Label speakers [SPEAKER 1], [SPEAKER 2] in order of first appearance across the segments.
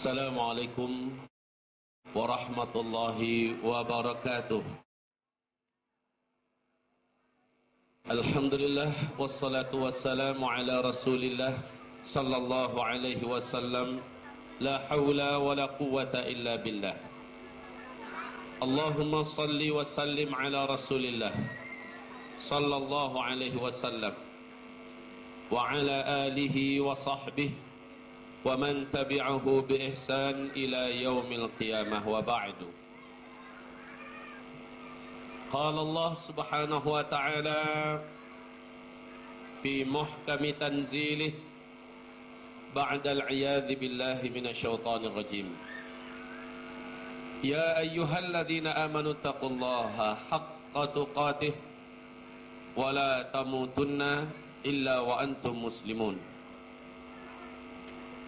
[SPEAKER 1] السلام عليكم ورحمة الله وبركاته الحمد لله والصلاة والسلام على رسول الله صلى الله عليه وسلم لا حول ولا قوة إلا بالله اللهم صل وسلم على رسول الله صلى الله عليه وسلم وعلى آله وصحبه ومن تبعه بإحسان إلى يوم القيامة وبعد. قال الله سبحانه وتعالى في محكم تنزيله بعد العياذ بالله من الشيطان الرجيم. يا أيها الذين آمنوا اتقوا الله حق تقاته ولا تموتن إلا وأنتم مسلمون.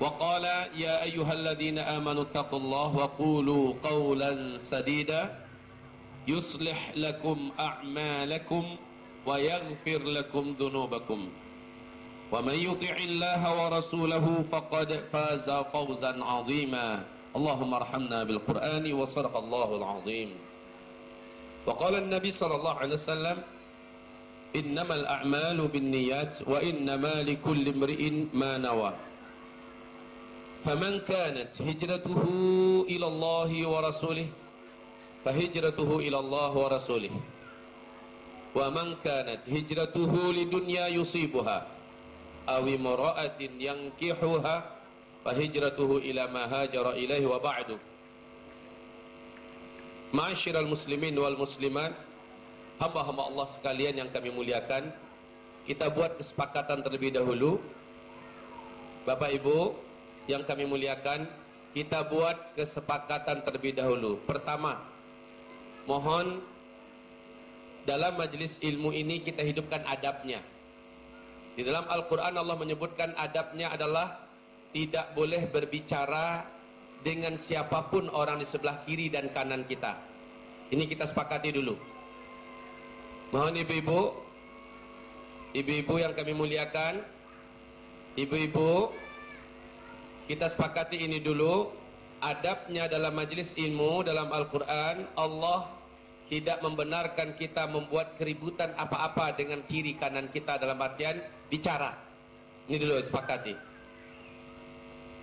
[SPEAKER 1] وقال يا أيها الذين آمنوا اتقوا الله وقولوا قولا سديدا يصلح لكم أعمالكم ويغفر لكم ذنوبكم ومن يطع الله ورسوله فقد فاز فوزا عظيما اللهم ارحمنا بالقرآن وصدق الله العظيم وقال النبي صلى الله عليه وسلم إنما الأعمال بالنيات وإنما لكل امرئ ما نوى فمن كانت هجرته إلى الله ورسوله فهجرته إلى الله ورسوله ومن كانت هجرته لدنيا يصيبها أو امرأة ينكحها فهجرته إلى ما هاجر إليه وبعد معاشر المسلمين والمسلمات hamba-hamba Allah sekalian yang kami muliakan kita buat kesepakatan terlebih dahulu Bapak Ibu yang kami muliakan kita buat kesepakatan terlebih dahulu. Pertama mohon dalam majlis ilmu ini kita hidupkan adabnya. Di dalam Al-Quran Allah menyebutkan adabnya adalah tidak boleh berbicara dengan siapapun orang di sebelah kiri dan kanan kita. Ini kita sepakati dulu. Mohon ibu-ibu Ibu-ibu yang kami muliakan Ibu-ibu Kita sepakati ini dulu. Adabnya dalam majlis ilmu Dalam Al-Quran Allah tidak membenarkan kita membuat keributan apa-apa Dengan kiri kanan kita dalam artian Bicara. Ini dulu sepakati.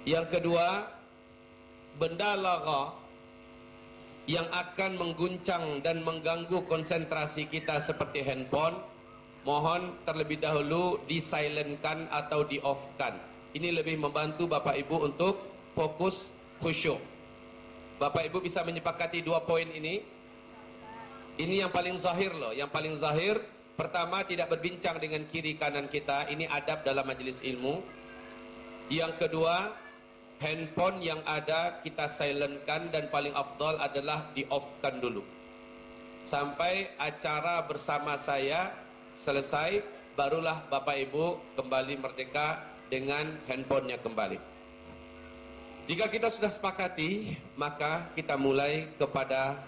[SPEAKER 1] Yang kedua Benda laga yang akan mengguncang dan mengganggu konsentrasi kita seperti handphone mohon terlebih dahulu disilentkan atau di-offkan ini lebih membantu Bapak Ibu untuk fokus khusyuk. Bapak Ibu bisa menyepakati dua poin ini. Ini yang paling zahir loh yang paling zahir. Pertama tidak berbincang dengan kiri kanan kita. Ini adab dalam majelis ilmu. Yang kedua handphone yang ada kita silentkan dan paling afdal adalah di offkan dulu. Sampai acara bersama saya selesai barulah Bapak Ibu kembali merdeka dengan handphonenya kembali jika kita sudah sepakati maka kita mulai kepada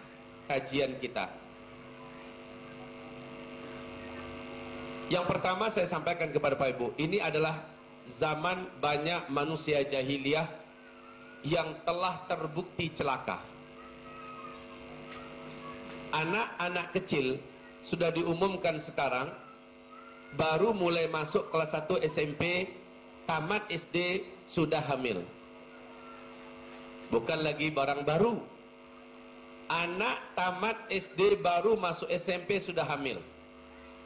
[SPEAKER 1] kajian kita yang pertama saya sampaikan kepada Bapak Ibu ini adalah zaman banyak manusia jahiliyah yang telah terbukti celaka. Anak-anak kecil sudah diumumkan sekarang baru mulai masuk kelas 1 SMP, tamat SD sudah hamil. Bukan lagi barang baru. Anak tamat SD baru masuk SMP sudah hamil.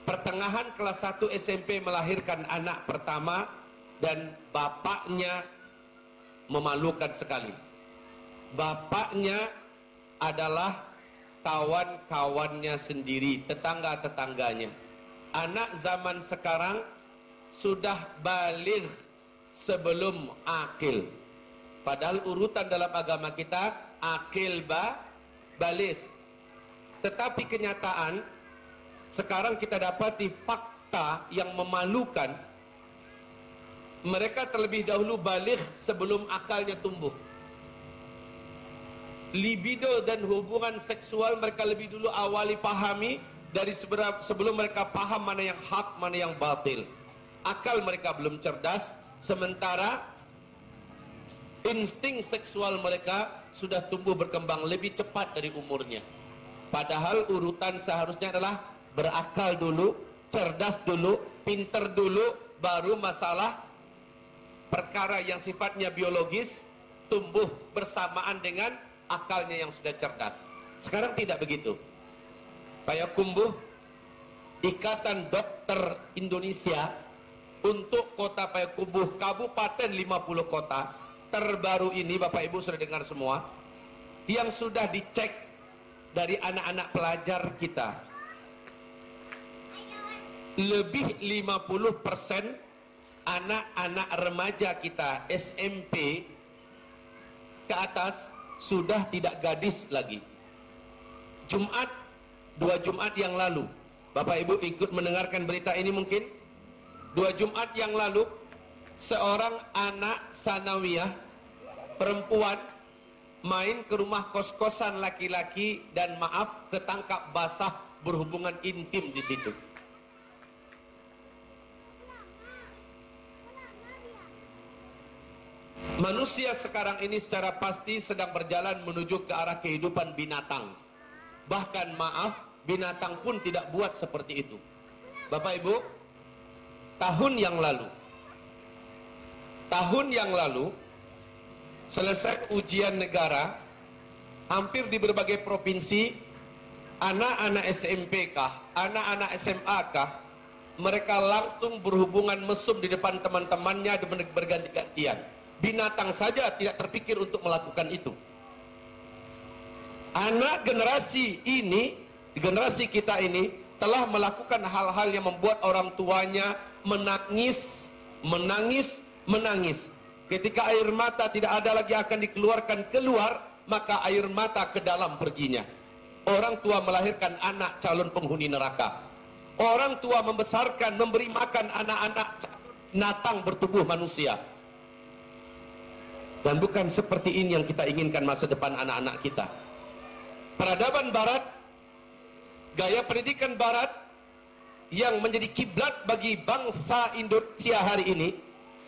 [SPEAKER 1] Pertengahan kelas 1 SMP melahirkan anak pertama dan bapaknya memalukan sekali. Bapaknya adalah kawan-kawannya sendiri, tetangga-tetangganya. Anak zaman sekarang sudah balik sebelum akil. Padahal urutan dalam agama kita akil ba balik. Tetapi kenyataan sekarang kita dapati fakta yang memalukan mereka terlebih dahulu balik sebelum akalnya tumbuh. Libido dan hubungan seksual mereka lebih dulu awali pahami dari sebelum mereka paham mana yang hak, mana yang batil. Akal mereka belum cerdas, sementara insting seksual mereka sudah tumbuh berkembang lebih cepat dari umurnya. Padahal urutan seharusnya adalah berakal dulu, cerdas dulu, pinter dulu, baru masalah perkara yang sifatnya biologis tumbuh bersamaan dengan akalnya yang sudah cerdas. Sekarang tidak begitu. Payakumbuh Ikatan Dokter Indonesia untuk kota Payakumbuh Kabupaten 50 kota terbaru ini Bapak Ibu sudah dengar semua yang sudah dicek dari anak-anak pelajar kita. Lebih 50 persen anak-anak remaja kita SMP ke atas sudah tidak gadis lagi. Jumat dua Jumat yang lalu Bapak Ibu ikut mendengarkan berita ini mungkin dua Jumat yang lalu seorang anak sanawiyah perempuan main ke rumah kos-kosan laki-laki dan maaf ketangkap basah berhubungan intim di situ. Manusia sekarang ini secara pasti sedang berjalan menuju ke arah kehidupan binatang. Bahkan maaf, binatang pun tidak buat seperti itu. Bapak Ibu, tahun yang lalu. Tahun yang lalu selesai ujian negara hampir di berbagai provinsi anak-anak SMP kah, anak-anak SMA kah mereka langsung berhubungan mesum di depan teman-temannya berganti-gantian. Binatang saja tidak terpikir untuk melakukan itu. Anak generasi ini generasi kita ini telah melakukan hal-hal yang membuat orang tuanya menangis menangis menangis. Ketika air mata tidak ada lagi akan dikeluarkan keluar, maka air mata ke dalam perginya. Orang tua melahirkan anak calon penghuni neraka. Orang tua membesarkan, memberi makan anak-anak natang bertubuh manusia. Dan bukan seperti ini yang kita inginkan masa depan anak-anak kita. Peradaban barat, gaya pendidikan barat yang menjadi kiblat bagi bangsa Indonesia hari ini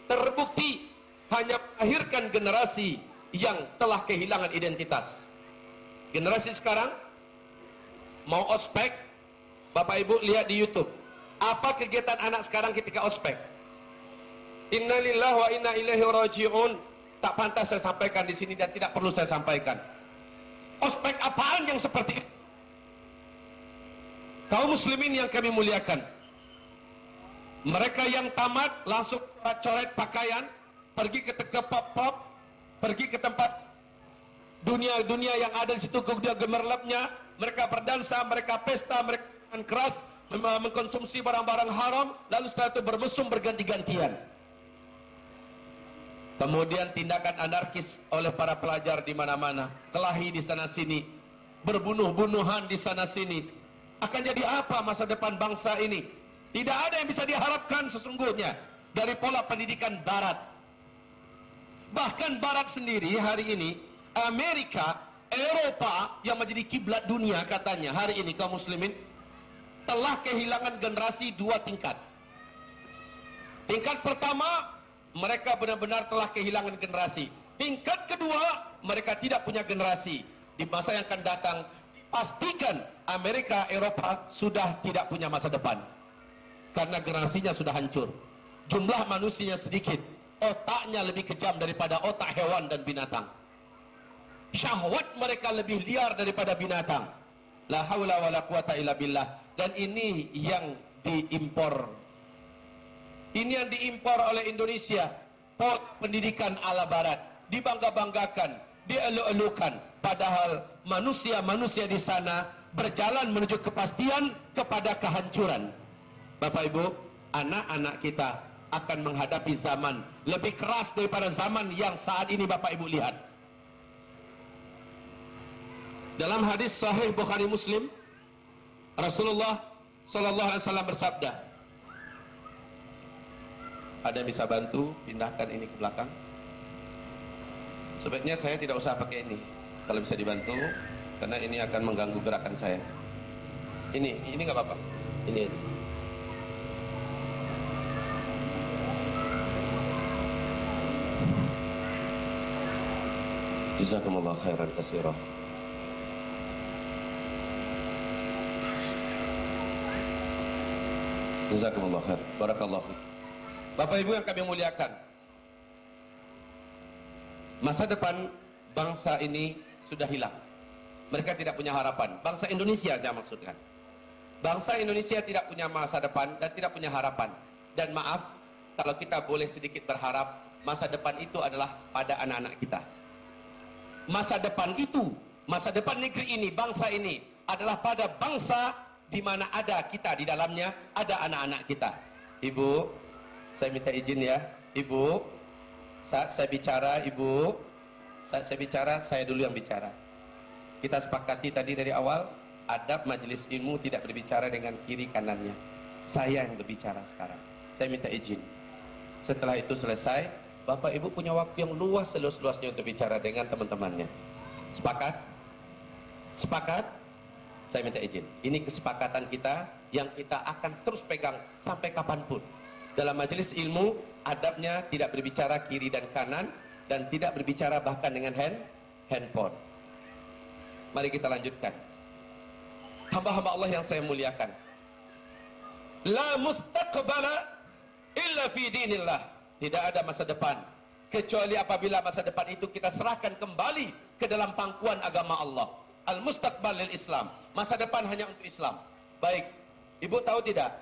[SPEAKER 1] terbukti hanya melahirkan generasi yang telah kehilangan identitas. Generasi sekarang mau ospek, Bapak Ibu lihat di YouTube. Apa kegiatan anak sekarang ketika ospek? Innalillahi wa inna ilaihi rajiun. Tak pantas saya sampaikan di sini dan tidak perlu saya sampaikan. Ospek apaan yang seperti itu? Kaum muslimin yang kami muliakan. Mereka yang tamat langsung coret pakaian, pergi ke teka pop-pop, pergi ke tempat dunia-dunia yang ada di situ kemudian gemerlapnya, mereka berdansa, mereka pesta, mereka keras, mengkonsumsi barang-barang haram, lalu setelah itu bermesum berganti-gantian. Kemudian tindakan anarkis oleh para pelajar di mana-mana, kelahi di sana sini, berbunuh-bunuhan di sana sini. Akan jadi apa masa depan bangsa ini? Tidak ada yang bisa diharapkan sesungguhnya dari pola pendidikan barat. Bahkan barat sendiri hari ini Amerika, Eropa yang menjadi kiblat dunia katanya hari ini kaum muslimin telah kehilangan generasi dua tingkat. Tingkat pertama mereka benar-benar telah kehilangan generasi. Tingkat kedua mereka tidak punya generasi. Di masa yang akan datang pastikan Amerika, Eropa sudah tidak punya masa depan karena generasinya sudah hancur. Jumlah manusianya sedikit, otaknya lebih kejam daripada otak hewan dan binatang. Syahwat mereka lebih liar daripada binatang. La haula wa la quwata illa billah. Dan ini yang diimpor. Ini yang diimpor oleh Indonesia. Pot pendidikan ala barat. Dibangga-banggakan. Dielu-elukan. Padahal manusia-manusia di sana berjalan menuju kepastian kepada kehancuran. Bapak Ibu, anak-anak kita akan menghadapi zaman lebih keras daripada zaman yang saat ini Bapak Ibu lihat. Dalam hadis sahih Bukhari Muslim, Rasulullah sallallahu alaihi wasallam bersabda, Ada bisa bantu pindahkan ini ke belakang? Sebaiknya saya tidak usah pakai ini. Kalau bisa dibantu, karena ini akan mengganggu gerakan saya. Ini, ini nggak apa-apa. Ini. Jazakumullah khairan kasirah. Jazakumullah khair. Barakallahu. Bapak Ibu yang kami muliakan. Masa depan bangsa ini sudah hilang. Mereka tidak punya harapan. Bangsa Indonesia saya maksudkan. Bangsa Indonesia tidak punya masa depan dan tidak punya harapan. Dan maaf, kalau kita boleh sedikit berharap, masa depan itu adalah pada anak-anak kita. Masa depan itu, masa depan negeri ini, bangsa ini, adalah pada bangsa di mana ada kita di dalamnya, ada anak-anak kita. Ibu, saya minta izin ya. Ibu, saat saya bicara, Ibu, saat saya bicara, saya dulu yang bicara. Kita sepakati tadi dari awal, adab majelis ilmu tidak berbicara dengan kiri kanannya. Saya yang berbicara sekarang. Saya minta izin. Setelah itu selesai, Bapak Ibu punya waktu yang luas seluas-luasnya untuk bicara dengan teman-temannya. Sepakat? Sepakat? Saya minta izin. Ini kesepakatan kita yang kita akan terus pegang sampai kapan pun. Dalam majelis ilmu, adabnya tidak berbicara kiri dan kanan dan tidak berbicara bahkan dengan hand handphone. Mari kita lanjutkan. Hamba-hamba Allah yang saya muliakan. La mustaqbala illa fi dinillah. Tidak ada masa depan kecuali apabila masa depan itu kita serahkan kembali ke dalam pangkuan agama Allah. Al-mustaqbal lil Islam. Masa depan hanya untuk Islam. Baik. Ibu tahu tidak?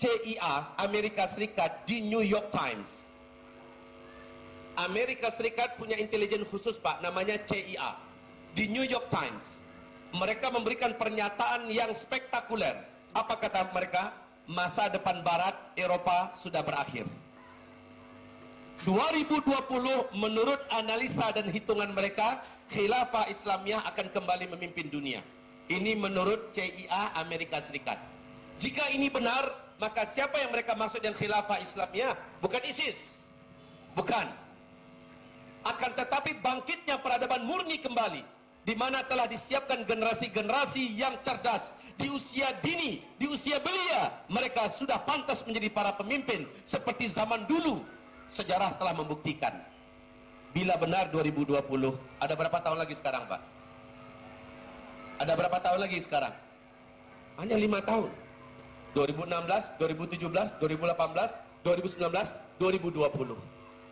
[SPEAKER 1] CIA Amerika Serikat di New York Times. Amerika Serikat punya intelijen khusus Pak, namanya CIA di New York Times. Mereka memberikan pernyataan yang spektakuler. Apa kata mereka? Masa depan Barat Eropa sudah berakhir. 2020 menurut analisa dan hitungan mereka, khilafah Islamiyah akan kembali memimpin dunia. Ini menurut CIA Amerika Serikat. Jika ini benar, maka siapa yang mereka maksud yang khilafah Islamiyah? Bukan ISIS. Bukan. Akan tetapi bangkitnya peradaban murni kembali di mana telah disiapkan generasi-generasi yang cerdas di usia dini, di usia belia, mereka sudah pantas menjadi para pemimpin seperti zaman dulu. Sejarah telah membuktikan. Bila benar 2020, ada berapa tahun lagi sekarang, Pak? Ada berapa tahun lagi sekarang? Hanya lima tahun. 2016, 2017, 2018, 2019, 2020.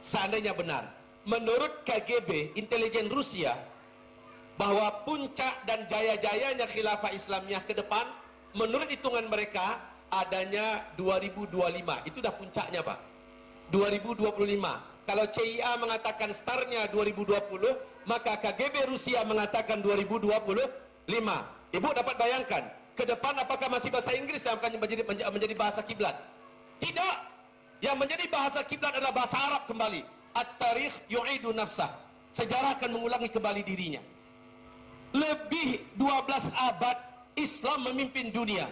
[SPEAKER 1] Seandainya benar, menurut KGB, intelijen Rusia, bahwa puncak dan jaya-jayanya khilafah Islamiyah ke depan menurut hitungan mereka adanya 2025 itu dah puncaknya Pak. 2025 kalau CIA mengatakan startnya 2020 maka KGB Rusia mengatakan 2025 Ibu dapat bayangkan ke depan apakah masih bahasa Inggris yang akan menjadi, menjadi bahasa kiblat? Tidak. Yang menjadi bahasa kiblat adalah bahasa Arab kembali. At-tarikh yu'idu nafsah. Sejarah akan mengulangi kembali dirinya. Lebih 12 abad Islam memimpin dunia.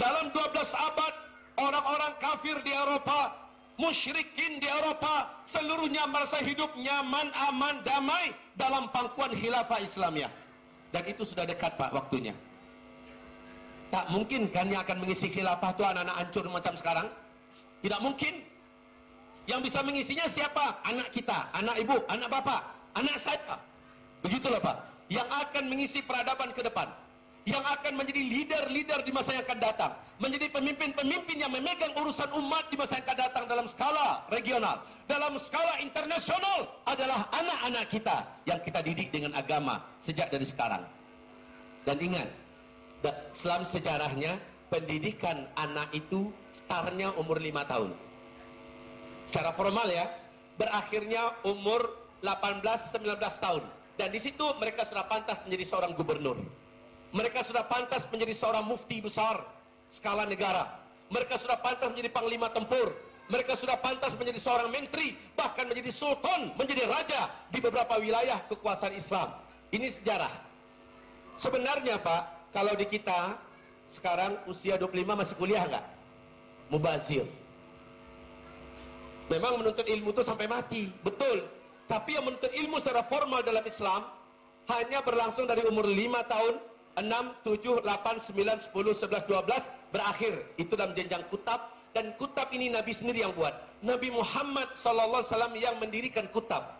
[SPEAKER 1] Dalam 12 abad orang-orang kafir di Eropa, musyrikin di Eropa, seluruhnya merasa hidup nyaman, aman, damai dalam pangkuan khilafah Islamiyah. Dan itu sudah dekat Pak waktunya. Tak mungkin kan yang akan mengisi khilafah itu anak-anak hancur macam sekarang? Tidak mungkin. Yang bisa mengisinya siapa? Anak kita, anak ibu, anak bapak, anak saya. Begitulah Pak, yang akan mengisi peradaban ke depan, yang akan menjadi leader-leader di masa yang akan datang, menjadi pemimpin-pemimpin yang memegang urusan umat di masa yang akan datang dalam skala regional, dalam skala internasional adalah anak-anak kita yang kita didik dengan agama sejak dari sekarang. Dan ingat, dalam sejarahnya pendidikan anak itu startnya umur 5 tahun. Secara formal ya, berakhirnya umur 18-19 tahun. Dan di situ mereka sudah pantas menjadi seorang gubernur. Mereka sudah pantas menjadi seorang mufti besar skala negara. mereka sudah pantas menjadi panglima tempur, mereka sudah pantas menjadi seorang menteri, bahkan menjadi sultan, menjadi raja di beberapa wilayah kekuasaan Islam. Ini sejarah. Sebenarnya Pak, kalau di kita sekarang usia 25 masih kuliah enggak? Mubazir. Memang menuntut ilmu itu sampai mati, betul. Tapi yang menuntut ilmu secara formal dalam Islam hanya berlangsung dari umur 5 tahun 6, 7, 8, 9, 10, 11, 12 berakhir. Itu dalam jenjang kutab. Dan kutab ini Nabi sendiri yang buat. Nabi Muhammad sallallahu alaihi wasallam yang mendirikan kutab.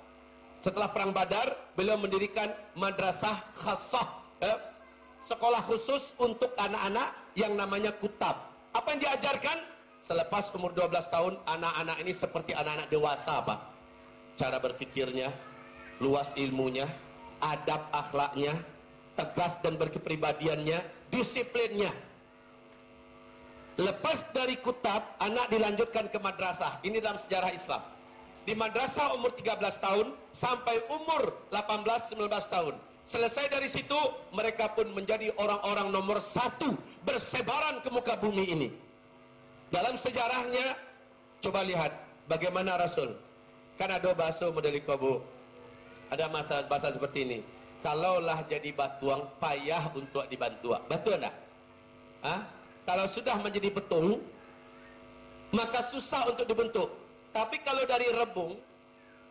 [SPEAKER 1] Setelah perang Badar beliau mendirikan madrasah khassah eh, sekolah khusus untuk anak-anak yang namanya kutab. Apa yang diajarkan? Selepas umur 12 tahun anak-anak ini seperti anak-anak dewasa Pak. Cara berpikirnya luas ilmunya adab akhlaknya tegas dan berkepribadiannya, disiplinnya. Lepas dari kutab, anak dilanjutkan ke madrasah. Ini dalam sejarah Islam. Di madrasah umur 13 tahun sampai umur 18-19 tahun. Selesai dari situ, mereka pun menjadi orang-orang nomor satu bersebaran ke muka bumi ini. Dalam sejarahnya, coba lihat bagaimana Rasul. Kan ada bahasa model kobo. Ada masa bahasa seperti ini kalaulah jadi batuang payah untuk dibantu. Betul tak? Ha? Kalau sudah menjadi betung, maka susah untuk dibentuk. Tapi kalau dari rebung,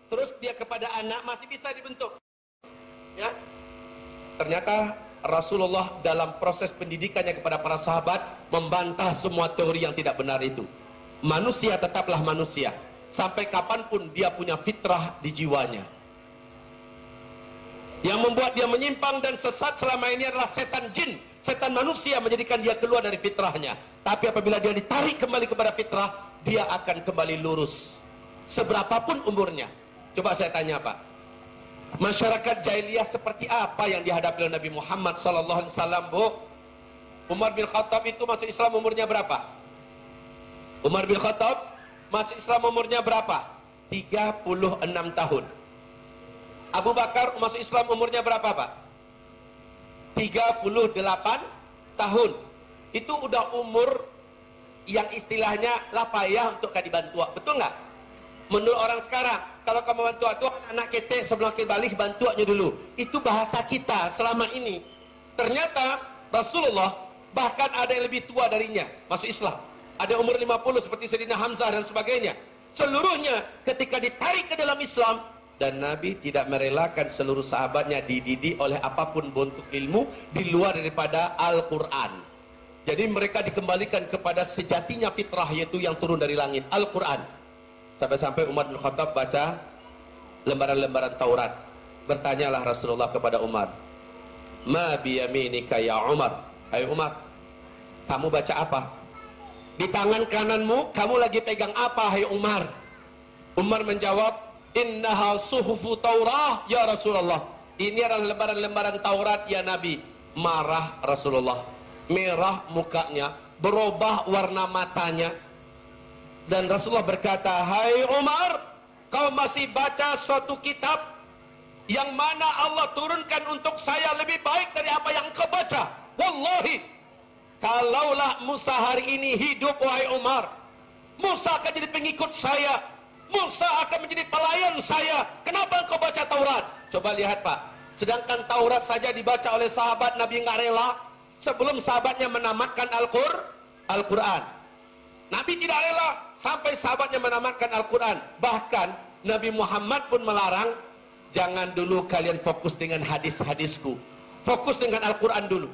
[SPEAKER 1] terus dia kepada anak masih bisa dibentuk. Ya? Ternyata Rasulullah dalam proses pendidikannya kepada para sahabat membantah semua teori yang tidak benar itu. Manusia tetaplah manusia. Sampai kapanpun dia punya fitrah di jiwanya. Yang membuat dia menyimpang dan sesat selama ini adalah setan jin. Setan manusia menjadikan dia keluar dari fitrahnya. Tapi apabila dia ditarik kembali kepada fitrah, dia akan kembali lurus. Seberapapun umurnya. Coba saya tanya Pak. Masyarakat jahiliyah seperti apa yang dihadapi oleh Nabi Muhammad sallallahu alaihi wasallam, Bu? Umar bin Khattab itu masuk Islam umurnya berapa? Umar bin Khattab masuk Islam umurnya berapa? 36 tahun. Abu Bakar masuk Islam umurnya berapa Pak? 38 tahun. Itu udah umur yang istilahnya lapayah untuk kadi bantu Betul nggak? Menurut orang sekarang Kalau kamu bantu itu anak ketek sebelum kita balik bantuannya dulu. Itu bahasa kita selama ini. Ternyata Rasulullah bahkan ada yang lebih tua darinya masuk Islam. Ada umur 50 seperti Sayyidina Hamzah dan sebagainya. Seluruhnya ketika ditarik ke dalam Islam dan Nabi tidak merelakan seluruh sahabatnya dididik oleh apapun bentuk ilmu di luar daripada Al-Quran. Jadi mereka dikembalikan kepada sejatinya fitrah yaitu yang turun dari langit, Al-Quran. Sampai-sampai Umar bin Khattab baca lembaran-lembaran Taurat. Bertanyalah Rasulullah kepada Umar. Ma biyaminika ya Umar. Hai Umar, kamu baca apa? Di tangan kananmu, kamu lagi pegang apa, hai Umar? Umar menjawab, innaha suhufu taurah ya Rasulullah. Ini adalah lembaran-lembaran Taurat ya Nabi. Marah Rasulullah. Merah mukanya berubah warna matanya. Dan Rasulullah berkata hai Umar kau masih baca suatu kitab yang mana Allah turunkan untuk saya lebih baik dari apa yang kau baca? Wallahi kalaulah Musa hari ini hidup wahai Umar Musa akan jadi pengikut saya Musa akan menjadi pelayan saya. Kenapa engkau baca Taurat? Coba lihat Pak. Sedangkan Taurat saja dibaca oleh sahabat Nabi enggak rela sebelum sahabatnya menamatkan Al-Qur, Al-Quran. Nabi tidak rela sampai sahabatnya menamatkan Al-Quran. Bahkan Nabi Muhammad pun melarang jangan dulu kalian fokus dengan hadis-hadisku. Fokus dengan Al-Quran dulu.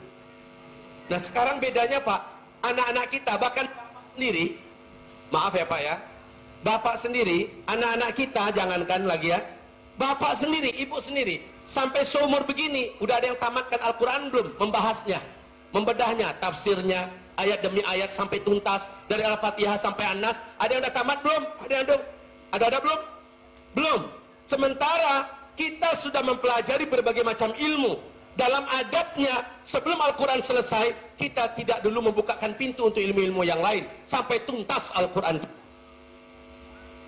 [SPEAKER 1] Nah sekarang bedanya Pak, anak-anak kita bahkan sendiri, maaf ya Pak ya, bapak sendiri, anak-anak kita jangankan lagi ya, bapak sendiri, ibu sendiri, sampai seumur begini, udah ada yang tamatkan Al-Quran belum? Membahasnya, membedahnya, tafsirnya, ayat demi ayat sampai tuntas, dari Al-Fatihah sampai An-Nas, ada yang udah tamat belum? Ada yang ada? Ada-ada belum? Belum. Sementara kita sudah mempelajari berbagai macam ilmu, dalam adabnya sebelum Al-Quran selesai kita tidak dulu membukakan pintu untuk ilmu-ilmu yang lain sampai tuntas Al-Quran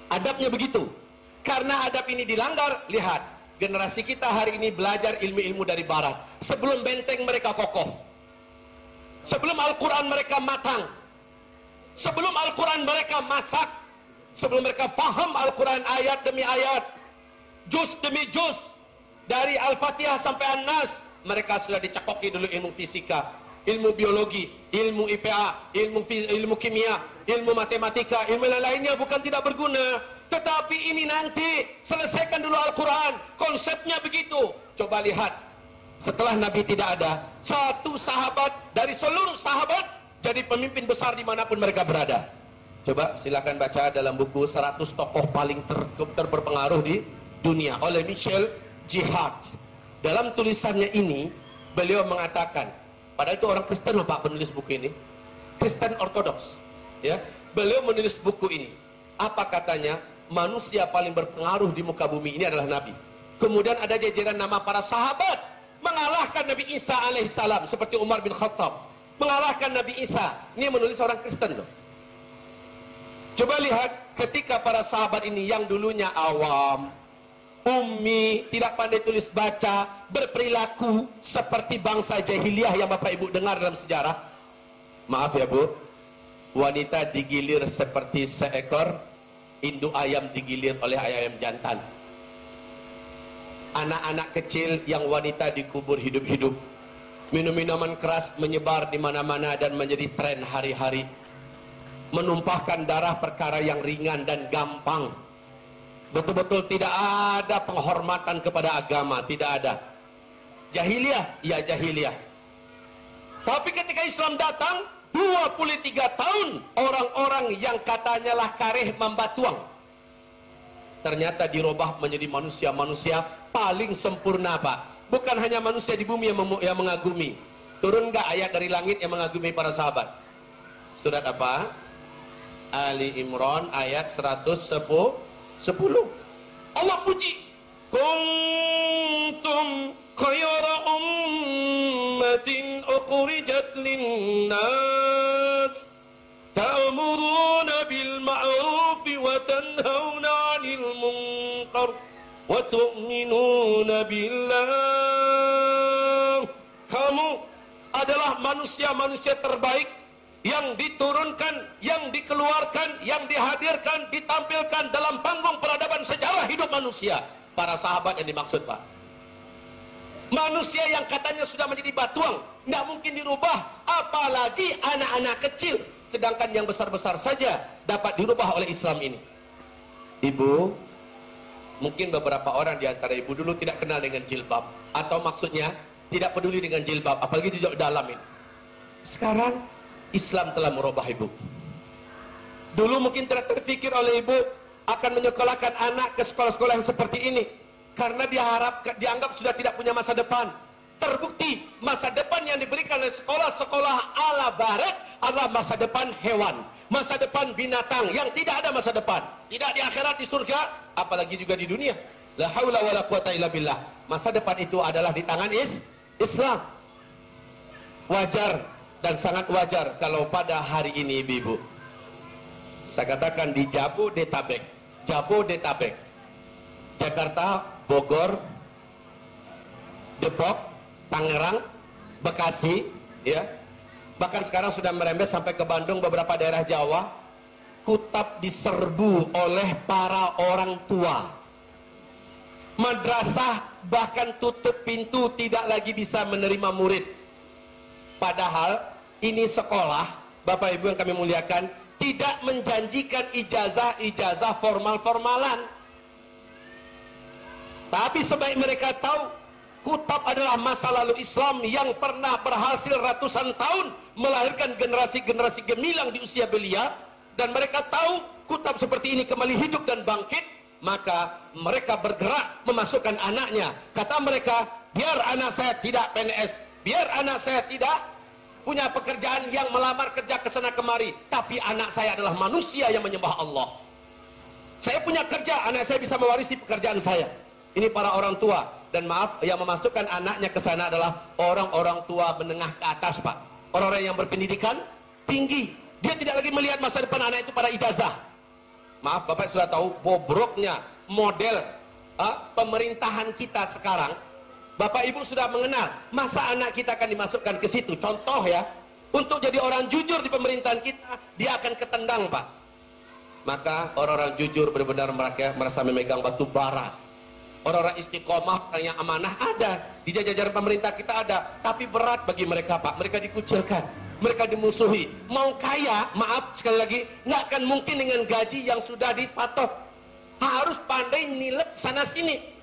[SPEAKER 1] Adabnya begitu. Karena adab ini dilanggar, lihat. Generasi kita hari ini belajar ilmu-ilmu dari barat. Sebelum benteng mereka kokoh. Sebelum Al-Quran mereka matang. Sebelum Al-Quran mereka masak. Sebelum mereka faham Al-Quran ayat demi ayat. Juz demi juz. Dari Al-Fatihah sampai An-Nas. Mereka sudah dicekoki dulu ilmu fisika. Ilmu biologi, ilmu IPA, ilmu ilmu kimia, ilmu matematika, ilmu lain-lainnya bukan tidak berguna. Tetapi ini nanti selesaikan dulu Al-Quran. Konsepnya begitu. Coba lihat. Setelah Nabi tidak ada, satu sahabat dari seluruh sahabat jadi pemimpin besar dimanapun mereka berada. Coba silakan baca dalam buku 100 tokoh paling ter terberpengaruh di dunia oleh Michel Jihad. Dalam tulisannya ini, beliau mengatakan, padahal itu orang Kristen loh Pak penulis buku ini. Kristen Ortodoks. Ya, beliau menulis buku ini. Apa katanya? Manusia paling berpengaruh di muka bumi ini adalah Nabi. Kemudian ada jajaran nama para sahabat mengalahkan Nabi Isa alaihissalam seperti Umar bin Khattab mengalahkan Nabi Isa. Ini menulis orang Kristen loh. Coba lihat ketika para sahabat ini yang dulunya awam, ummi, tidak pandai tulis baca, berperilaku seperti bangsa jahiliyah yang Bapak Ibu dengar dalam sejarah. Maaf ya Bu, wanita digilir seperti seekor induk ayam digilir oleh ayam jantan. Anak-anak kecil yang wanita dikubur hidup-hidup. Minum-minuman keras menyebar di mana-mana dan menjadi tren hari-hari menumpahkan darah perkara yang ringan dan gampang. Betul-betul tidak ada penghormatan kepada agama, tidak ada. Jahiliyah, ya jahiliyah. Tapi ketika Islam datang, 23 tahun orang-orang yang katanya lah kareh membatuang. Ternyata dirubah menjadi manusia-manusia paling sempurna Pak. Bukan hanya manusia di bumi yang, yang mengagumi. Turun enggak ayat dari langit yang mengagumi para sahabat? Surat apa? Ali Imran ayat 110 Allah puji. Kuntum khayra ummatin ukhrijat linnas ta'muruna bil ma'ruf wa tanhauna 'anil munkar wa tu'minuna billah. Kamu adalah manusia-manusia terbaik yang diturunkan, yang dikeluarkan, yang dihadirkan, ditampilkan dalam panggung peradaban sejarah hidup manusia. Para sahabat yang dimaksud Pak. Manusia yang katanya sudah menjadi batuang, tidak mungkin dirubah, apalagi anak-anak kecil. Sedangkan yang besar-besar saja dapat dirubah oleh Islam ini. Ibu, mungkin beberapa orang di antara ibu dulu tidak kenal dengan jilbab. Atau maksudnya, tidak peduli dengan jilbab, apalagi di dalam ini. Sekarang Islam telah merubah ibu. Dulu mungkin tidak terfikir oleh ibu akan menyekolahkan anak ke sekolah-sekolah yang seperti ini karena diharap dianggap sudah tidak punya masa depan. Terbukti masa depan yang diberikan oleh sekolah-sekolah ala barat adalah masa depan hewan, masa depan binatang yang tidak ada masa depan. Tidak di akhirat di surga, apalagi juga di dunia. La haula wala quwata illa billah. Masa depan itu adalah di tangan is Islam. Wajar dan sangat wajar kalau pada hari ini ibu saya katakan di Jabodetabek Jabodetabek Jakarta, Bogor Depok, Tangerang Bekasi ya. Bahkan sekarang sudah merembes sampai ke Bandung beberapa daerah Jawa. Kutab diserbu oleh para orang tua. Madrasah bahkan tutup pintu tidak lagi bisa menerima murid Padahal ini sekolah, Bapak Ibu yang kami muliakan, tidak menjanjikan ijazah-ijazah formal-formalan. Tapi sebaik mereka tahu, kutab adalah masa lalu Islam yang pernah berhasil ratusan tahun melahirkan generasi-generasi gemilang di usia belia. Dan mereka tahu kutab seperti ini kembali hidup dan bangkit, maka mereka bergerak memasukkan anaknya. Kata mereka, biar anak saya tidak PNS, biar anak saya tidak punya pekerjaan yang melamar kerja ke sana kemari. Tapi anak saya adalah manusia yang menyembah Allah. Saya punya kerja anak saya bisa mewarisi pekerjaan saya. Ini para orang tua. Dan maaf yang memasukkan anaknya ke sana adalah orang-orang tua menengah ke atas pak. Orang-orang yang berpendidikan tinggi. Dia tidak lagi melihat masa depan anak itu pada ijazah. Maaf bapak sudah tahu bobroknya model uh, pemerintahan kita sekarang Bapak Ibu sudah mengenal masa anak kita akan dimasukkan ke situ. Contoh ya, untuk jadi orang jujur di pemerintahan kita, dia akan ketendang, Pak. Maka orang-orang jujur benar-benar mereka merasa memegang batu bara. Orang-orang istiqomah, orang yang amanah ada. Di jajaran pemerintah kita ada. Tapi berat bagi mereka, Pak. Mereka dikucilkan. Mereka dimusuhi. Mau kaya, maaf sekali lagi, nggak akan mungkin dengan gaji yang sudah dipatok. Harus pandai nilai sana sini.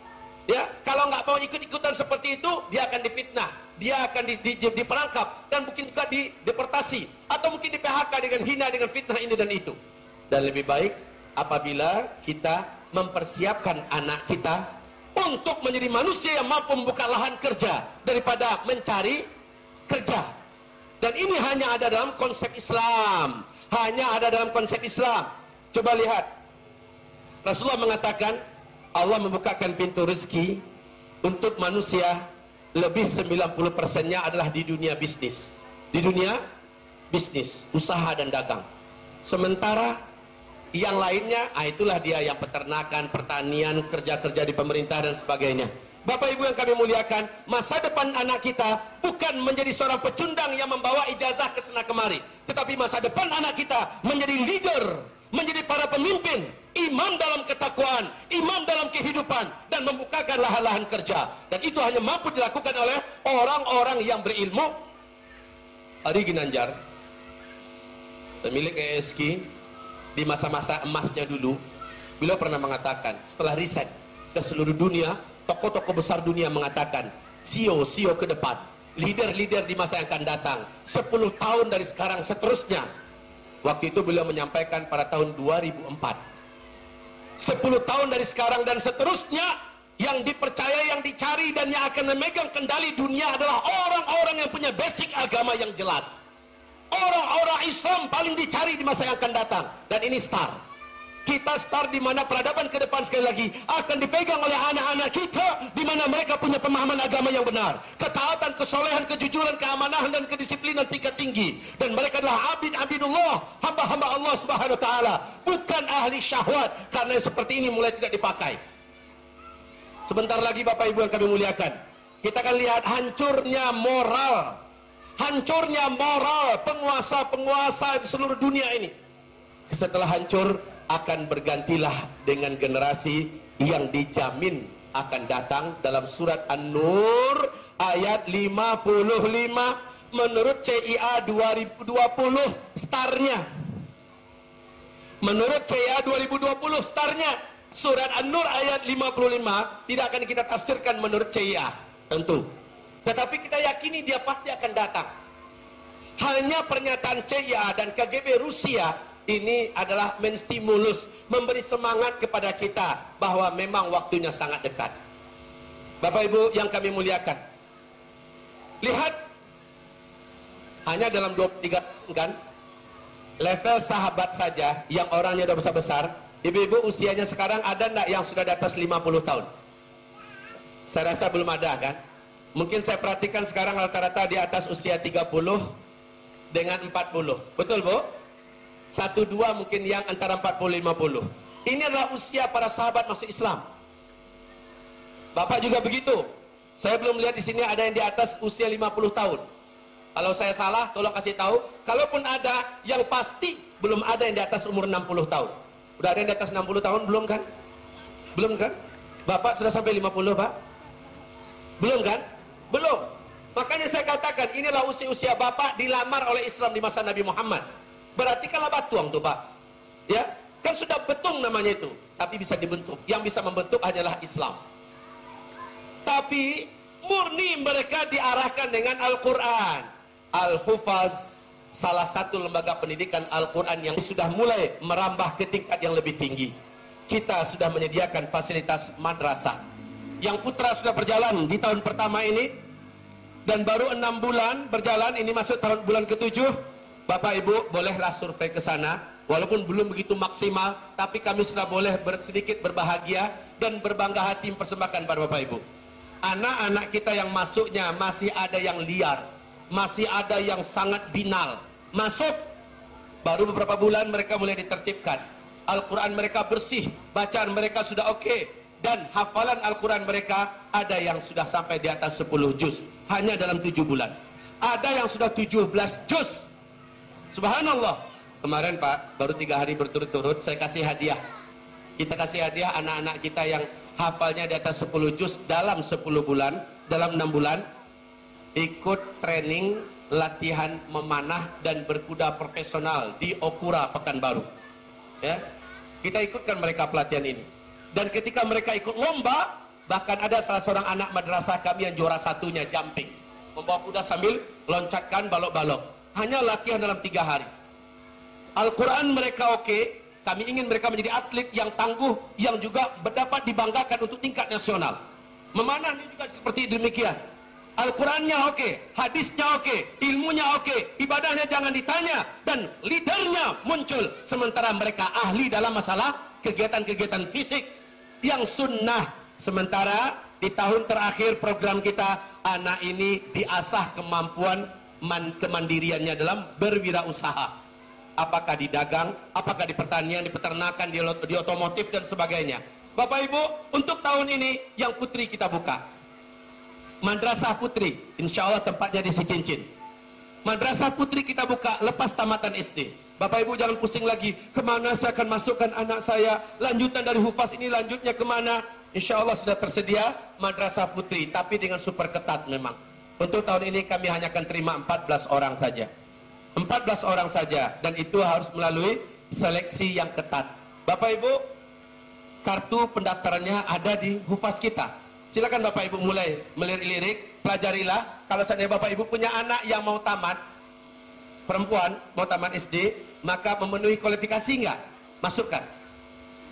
[SPEAKER 1] Ya, kalau nggak mau ikut-ikutan seperti itu, dia akan difitnah, dia akan di, di, di, diperangkap dan mungkin juga di deportasi atau mungkin di PHK dengan hina dengan fitnah ini dan itu. Dan lebih baik apabila kita mempersiapkan anak kita untuk menjadi manusia yang mampu membuka lahan kerja daripada mencari kerja. Dan ini hanya ada dalam konsep Islam, hanya ada dalam konsep Islam. Coba lihat, Rasulullah mengatakan Allah membukakan pintu rezeki untuk manusia lebih 90 persennya adalah di dunia bisnis. Di dunia bisnis, usaha dan dagang. Sementara yang lainnya, ah itulah dia yang peternakan, pertanian, kerja-kerja di pemerintah dan sebagainya. Bapak Ibu yang kami muliakan, masa depan anak kita bukan menjadi seorang pecundang yang membawa ijazah ke sana kemari. Tetapi masa depan anak kita menjadi leader, menjadi para pemimpin, iman dalam ketakwaan, iman dalam kehidupan dan membukakan lahan-lahan kerja. Dan itu hanya mampu dilakukan oleh orang-orang yang berilmu. Ari Ginanjar, pemilik ESG di masa-masa emasnya dulu, beliau pernah mengatakan setelah riset ke seluruh dunia, tokoh-tokoh besar dunia mengatakan, CEO-CEO ke depan, leader-leader di masa yang akan datang, 10 tahun dari sekarang seterusnya, Waktu itu beliau menyampaikan pada tahun 2004. 10 tahun dari sekarang dan seterusnya yang dipercaya, yang dicari dan yang akan memegang kendali dunia adalah orang-orang yang punya basic agama yang jelas. Orang-orang Islam paling dicari di masa yang akan datang dan ini star. Kita start di mana peradaban ke depan sekali lagi akan dipegang oleh anak-anak kita di mana mereka punya pemahaman agama yang benar. Ketaatan, kesolehan, kejujuran, keamanahan dan kedisiplinan tingkat tinggi dan mereka adalah abid abidullah, hamba-hamba Allah Subhanahu wa taala, bukan ahli syahwat karena seperti ini mulai tidak dipakai. Sebentar lagi Bapak Ibu yang kami muliakan, kita akan lihat hancurnya moral hancurnya moral penguasa-penguasa di seluruh dunia ini. Setelah hancur, akan bergantilah dengan generasi yang dijamin akan datang dalam surat An-Nur ayat 55 menurut CIA 2020 starnya. Menurut CIA 2020 starnya. Surat An-Nur ayat 55 tidak akan kita tafsirkan menurut CIA tentu. Tetapi kita yakini dia pasti akan datang. Hanya pernyataan CIA dan KGB Rusia ini adalah menstimulus, memberi semangat kepada kita bahwa memang waktunya sangat dekat. Bapak Ibu yang kami muliakan. Lihat hanya dalam 23 kan level sahabat saja yang orangnya sudah besar-besar, ibu-ibu usianya sekarang ada enggak yang sudah di atas 50 tahun? Saya rasa belum ada kan? Mungkin saya perhatikan sekarang rata-rata di atas usia 30 dengan 40. Betul, Bu? Satu dua mungkin yang antara 40 50. Ini adalah usia para sahabat masuk Islam. Bapak juga begitu. Saya belum lihat di sini ada yang di atas usia 50 tahun. Kalau saya salah, tolong kasih tahu. Kalaupun ada, yang pasti belum ada yang di atas umur 60 tahun. Udah ada yang di atas 60 tahun belum kan? Belum kan? Bapak sudah sampai 50, Pak? Belum kan? Belum. Makanya saya katakan inilah usia-usia Bapak dilamar oleh Islam di masa Nabi Muhammad. Berarti kalau batuang tuh Pak. Ya, kan sudah betung namanya itu, tapi bisa dibentuk. Yang bisa membentuk hanyalah Islam. Tapi murni mereka diarahkan dengan Al-Qur'an. Al-Hufaz salah satu lembaga pendidikan Al-Qur'an yang sudah mulai merambah ke tingkat yang lebih tinggi. Kita sudah menyediakan fasilitas madrasah. Yang putra sudah berjalan di tahun pertama ini dan baru enam bulan berjalan ini masuk tahun bulan ketujuh Bapak Ibu bolehlah survei ke sana. Walaupun belum begitu maksimal tapi kami sudah boleh sedikit berbahagia dan berbangga hati mempersembahkan pada Bapak Ibu. Anak-anak kita yang masuknya masih ada yang liar masih ada yang sangat binal. Masuk. Baru beberapa bulan mereka mulai ditertibkan. Al-Quran mereka bersih bacaan mereka sudah oke okay. dan hafalan Al-Quran mereka ada yang sudah sampai di atas 10 juz. Hanya dalam 7 bulan. Ada yang sudah 17 juz. Subhanallah. Kemarin Pak, baru tiga hari berturut-turut saya kasih hadiah. Kita kasih hadiah anak-anak kita yang hafalnya di atas 10 juz dalam 10 bulan, dalam 6 bulan ikut training latihan memanah dan berkuda profesional di Okura Pekanbaru. Ya. Kita ikutkan mereka pelatihan ini. Dan ketika mereka ikut lomba, bahkan ada salah seorang anak madrasah kami yang juara satunya jumping. Membawa kuda sambil loncatkan balok-balok. Hanya latihan dalam tiga hari. Al-Quran mereka oke, okay. kami ingin mereka menjadi atlet yang tangguh, yang juga dapat dibanggakan untuk tingkat nasional. Memanah ini juga seperti demikian. Al-Qurannya oke, okay, hadisnya oke, okay, ilmunya oke, okay, ibadahnya jangan ditanya dan leadernya muncul sementara mereka ahli dalam masalah kegiatan-kegiatan fisik yang sunnah. Sementara di tahun terakhir program kita anak ini diasah kemampuan man kemandiriannya dalam berwirausaha. Apakah di dagang, apakah di pertanian, di peternakan, di, di otomotif dan sebagainya. Bapak Ibu, untuk tahun ini yang putri kita buka Madrasah Putri, insya Allah tempatnya di Sicincin. Madrasah Putri kita buka lepas tamatan SD. Bapak Ibu jangan pusing lagi, ke mana saya akan masukkan anak saya, lanjutan dari Hufaz ini lanjutnya ke mana? Insya Allah sudah tersedia Madrasah Putri, tapi dengan super ketat memang. Untuk tahun ini kami hanya akan terima 14 orang saja. 14 orang saja, dan itu harus melalui seleksi yang ketat. Bapak Ibu, kartu pendaftarannya ada di Hufaz kita. Silakan Bapak Ibu mulai melirik-lirik, pelajarilah. Kalau seandainya Bapak Ibu punya anak yang mau tamat, perempuan mau tamat SD, maka memenuhi kualifikasi enggak? Masukkan.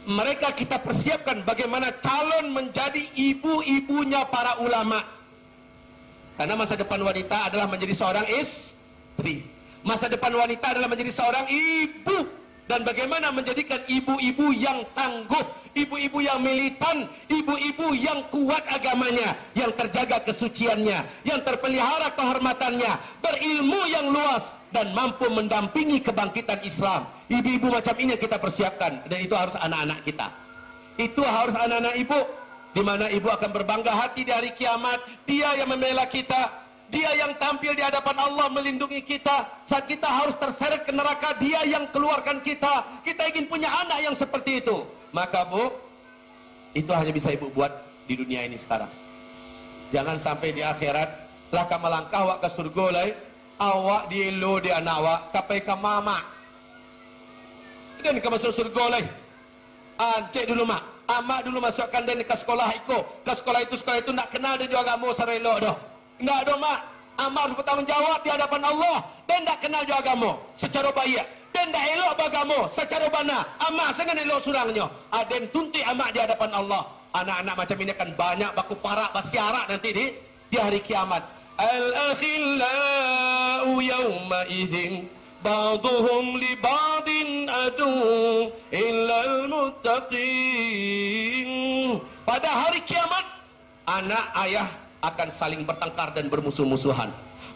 [SPEAKER 1] Mereka kita persiapkan bagaimana calon menjadi ibu-ibunya para ulama. Karena masa depan wanita adalah menjadi seorang istri. Masa depan wanita adalah menjadi seorang ibu. Dan bagaimana menjadikan ibu-ibu yang tangguh ibu-ibu yang militan, ibu-ibu yang kuat agamanya, yang terjaga kesuciannya, yang terpelihara kehormatannya, berilmu yang luas dan mampu mendampingi kebangkitan Islam. Ibu-ibu macam ini yang kita persiapkan dan itu harus anak-anak kita. Itu harus anak-anak ibu di mana ibu akan berbangga hati di hari kiamat, dia yang membela kita, dia yang tampil di hadapan Allah melindungi kita. Saat kita harus terseret ke neraka, dia yang keluarkan kita. Kita ingin punya anak yang seperti itu. Maka bu, itu hanya bisa ibu buat di dunia ini sekarang. Jangan sampai di akhirat, lah kamu langkah wak ke surga lah, awak di elo di anak wak, kapai ke mama. Dan kamu masuk surga lah. Ancik dulu mak, amak dulu masukkan dia ke sekolah iko. Ke sekolah itu, sekolah itu nak kenal dia juga agama secara elok dah. Tidak ada mak, amak harus bertanggungjawab di hadapan Allah. Dan tak kenal juga agama secara baik. Dan dah elok bagamu secara bana. Amak sangat elok surangnya. Aden tunti amak di hadapan Allah. Anak-anak macam ini akan banyak baku parak basiarak nanti di di hari kiamat. Al-akhillau yawma idhin li ba'din adu illa al-muttaqin pada hari kiamat anak ayah akan saling bertengkar dan bermusuh-musuhan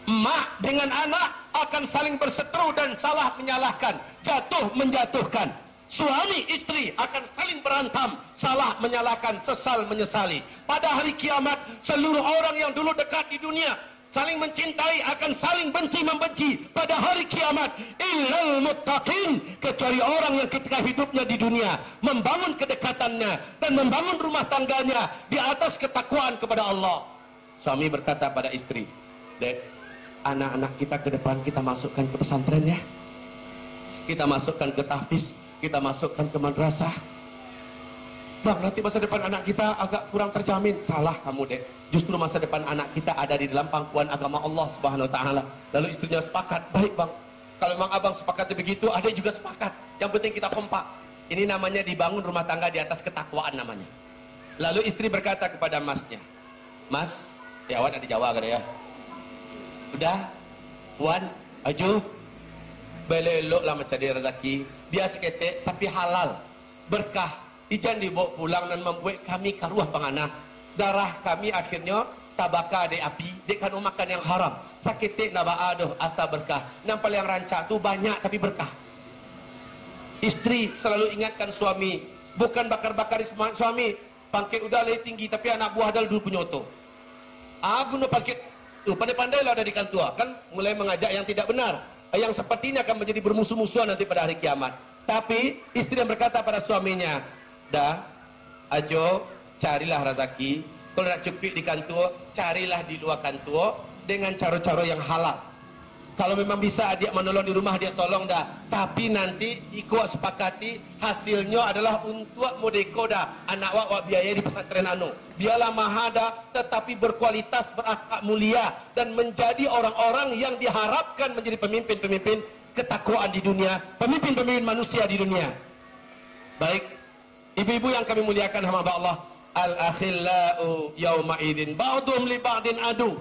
[SPEAKER 1] mak dengan anak akan saling berseteru dan salah menyalahkan, jatuh menjatuhkan. Suami istri akan saling berantam, salah menyalahkan, sesal menyesali. Pada hari kiamat, seluruh orang yang dulu dekat di dunia saling mencintai akan saling benci membenci pada hari kiamat illal muttaqin kecuali orang yang ketika hidupnya di dunia membangun kedekatannya dan membangun rumah tangganya di atas ketakwaan kepada Allah suami berkata pada istri dek anak-anak kita ke depan kita masukkan ke pesantren ya. Kita masukkan ke tahfiz, kita masukkan ke madrasah. Bang, nanti masa depan anak kita agak kurang terjamin. Salah kamu, Dek. Justru masa depan anak kita ada di dalam pangkuan agama Allah Subhanahu wa taala. Lalu istrinya sepakat, "Baik, Bang. Kalau memang Abang sepakat begitu, ada juga sepakat. Yang penting kita kompak." Ini namanya dibangun rumah tangga di atas ketakwaan namanya. Lalu istri berkata kepada masnya, "Mas, ya awak ada Jawa kan ya?" Sudah? Puan? Aju? Beleloklah macam dia rezeki. Biar seketik tapi halal. Berkah. Ijan dibawa pulang dan membuat kami karuah penganah. Darah kami akhirnya tabaka di api. Dia kan makan yang haram. Sakitik nak aduh asa berkah. Yang rancak tu banyak tapi berkah. Istri selalu ingatkan suami. Bukan bakar-bakar suami. Pangkit udah lebih tinggi tapi anak buah dah dulu punya otot. Aku nak pangkit Tu pandai-pandailah dari kantua. Kan mulai mengajak yang tidak benar. Yang sepertinya akan menjadi bermusuh-musuhan nanti pada hari kiamat. Tapi istri yang berkata pada suaminya, dah, ajo, carilah rezeki. Kalau nak cupik di kantua, carilah di luar kantua dengan cara-cara yang halal. Kalau memang bisa dia menolong di rumah dia tolong dah. Tapi nanti ikut sepakati hasilnya adalah untuk modeko dah. Anak wak wak biaya di pesantren anu. Biarlah mahada tetapi berkualitas berakhlak mulia dan menjadi orang-orang yang diharapkan menjadi pemimpin-pemimpin ketakwaan di dunia, pemimpin-pemimpin manusia di dunia. Baik, ibu-ibu yang kami muliakan hamba Allah, al-akhillau yauma idzin ba'dhum li ba'din adu.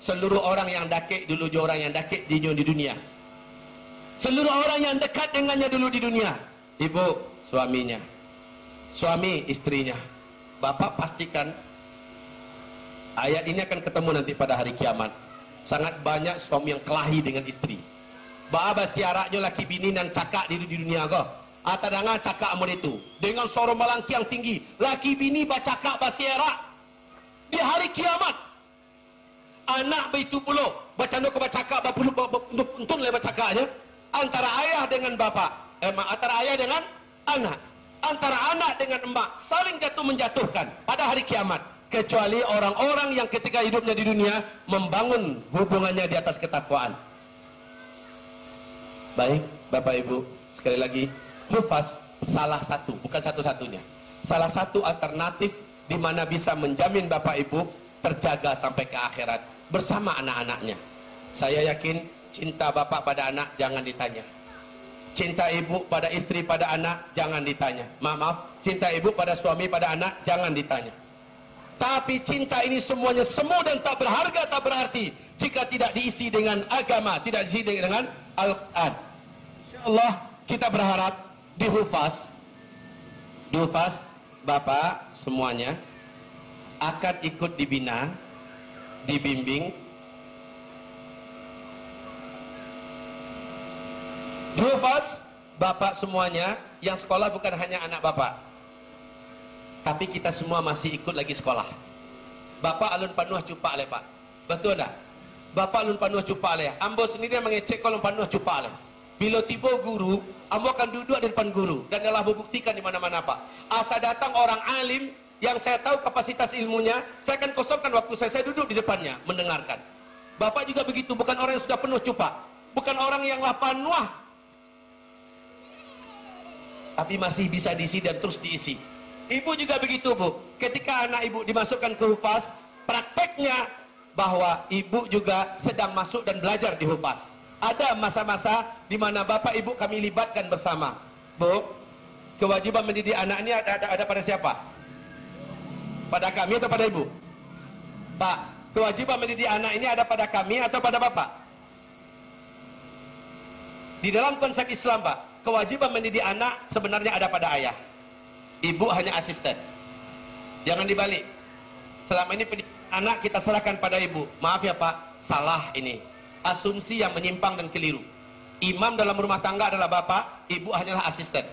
[SPEAKER 1] Seluruh orang yang dakik dulu dia orang yang dakik di dunia. Seluruh orang yang dekat dengannya dulu di dunia. Ibu suaminya. Suami istrinya. Bapak pastikan ayat ini akan ketemu nanti pada hari kiamat. Sangat banyak suami yang kelahi dengan istri Bapa siaraknya laki bini dan cakap di, di dunia kau. Atau dengan cakap amun itu. Dengan suara malangki yang tinggi. Laki bini bercakap basiarak. Di hari kiamat anak begitu pula baca nak baca cakap berpuluh untuk le baca cakapnya antara ayah dengan bapa. Eh antara ayah dengan anak. Antara anak dengan emak. Saling jatuh menjatuhkan pada hari kiamat. Kecuali orang-orang yang ketika hidupnya di dunia membangun hubungannya di atas ketakwaan. Baik bapak ibu sekali lagi hufaz salah satu bukan satu-satunya salah satu alternatif di mana bisa menjamin bapak ibu terjaga sampai ke akhirat bersama anak-anaknya. Saya yakin cinta bapak pada anak jangan ditanya. Cinta ibu pada istri pada anak jangan ditanya. Maaf, maaf, cinta ibu pada suami pada anak jangan ditanya. Tapi cinta ini semuanya semu dan tak berharga tak berarti jika tidak diisi dengan agama, tidak diisi dengan Al-Quran. Insyaallah kita berharap di Hufaz di Hufaz Bapak semuanya akan ikut dibina dibimbing. Dua fas bapak semuanya yang sekolah bukan hanya anak bapak tapi kita semua masih ikut lagi sekolah. Bapak alun panuh cupak le pak betul tak? Bapak alun panuh cupak le ambo sendiri yang mengecek kalau panuh cupak le bila tiba guru ambo akan duduk di depan guru dan telah membuktikan di mana-mana pak asal datang orang alim yang saya tahu kapasitas ilmunya, saya akan kosongkan waktu saya, saya duduk di depannya, mendengarkan. Bapak juga begitu, bukan orang yang sudah penuh cupak. Bukan orang yang lapan wah. Tapi masih bisa diisi dan terus diisi. Ibu juga begitu, Bu. Ketika anak ibu dimasukkan ke hupas, prakteknya bahwa ibu juga sedang masuk dan belajar di hupas. Ada masa-masa di mana bapak ibu kami libatkan bersama. Bu, kewajiban mendidik anak ini ada, ada, ada pada siapa? Pada kami atau pada ibu? Pak, kewajiban mendidik anak ini ada pada kami atau pada bapak? Di dalam konsep Islam, Pak, kewajiban mendidik anak sebenarnya ada pada ayah. Ibu hanya asisten. Jangan dibalik. Selama ini anak kita serahkan pada ibu. Maaf ya Pak, salah ini. Asumsi yang menyimpang dan keliru. Imam dalam rumah tangga adalah bapak, ibu hanyalah asisten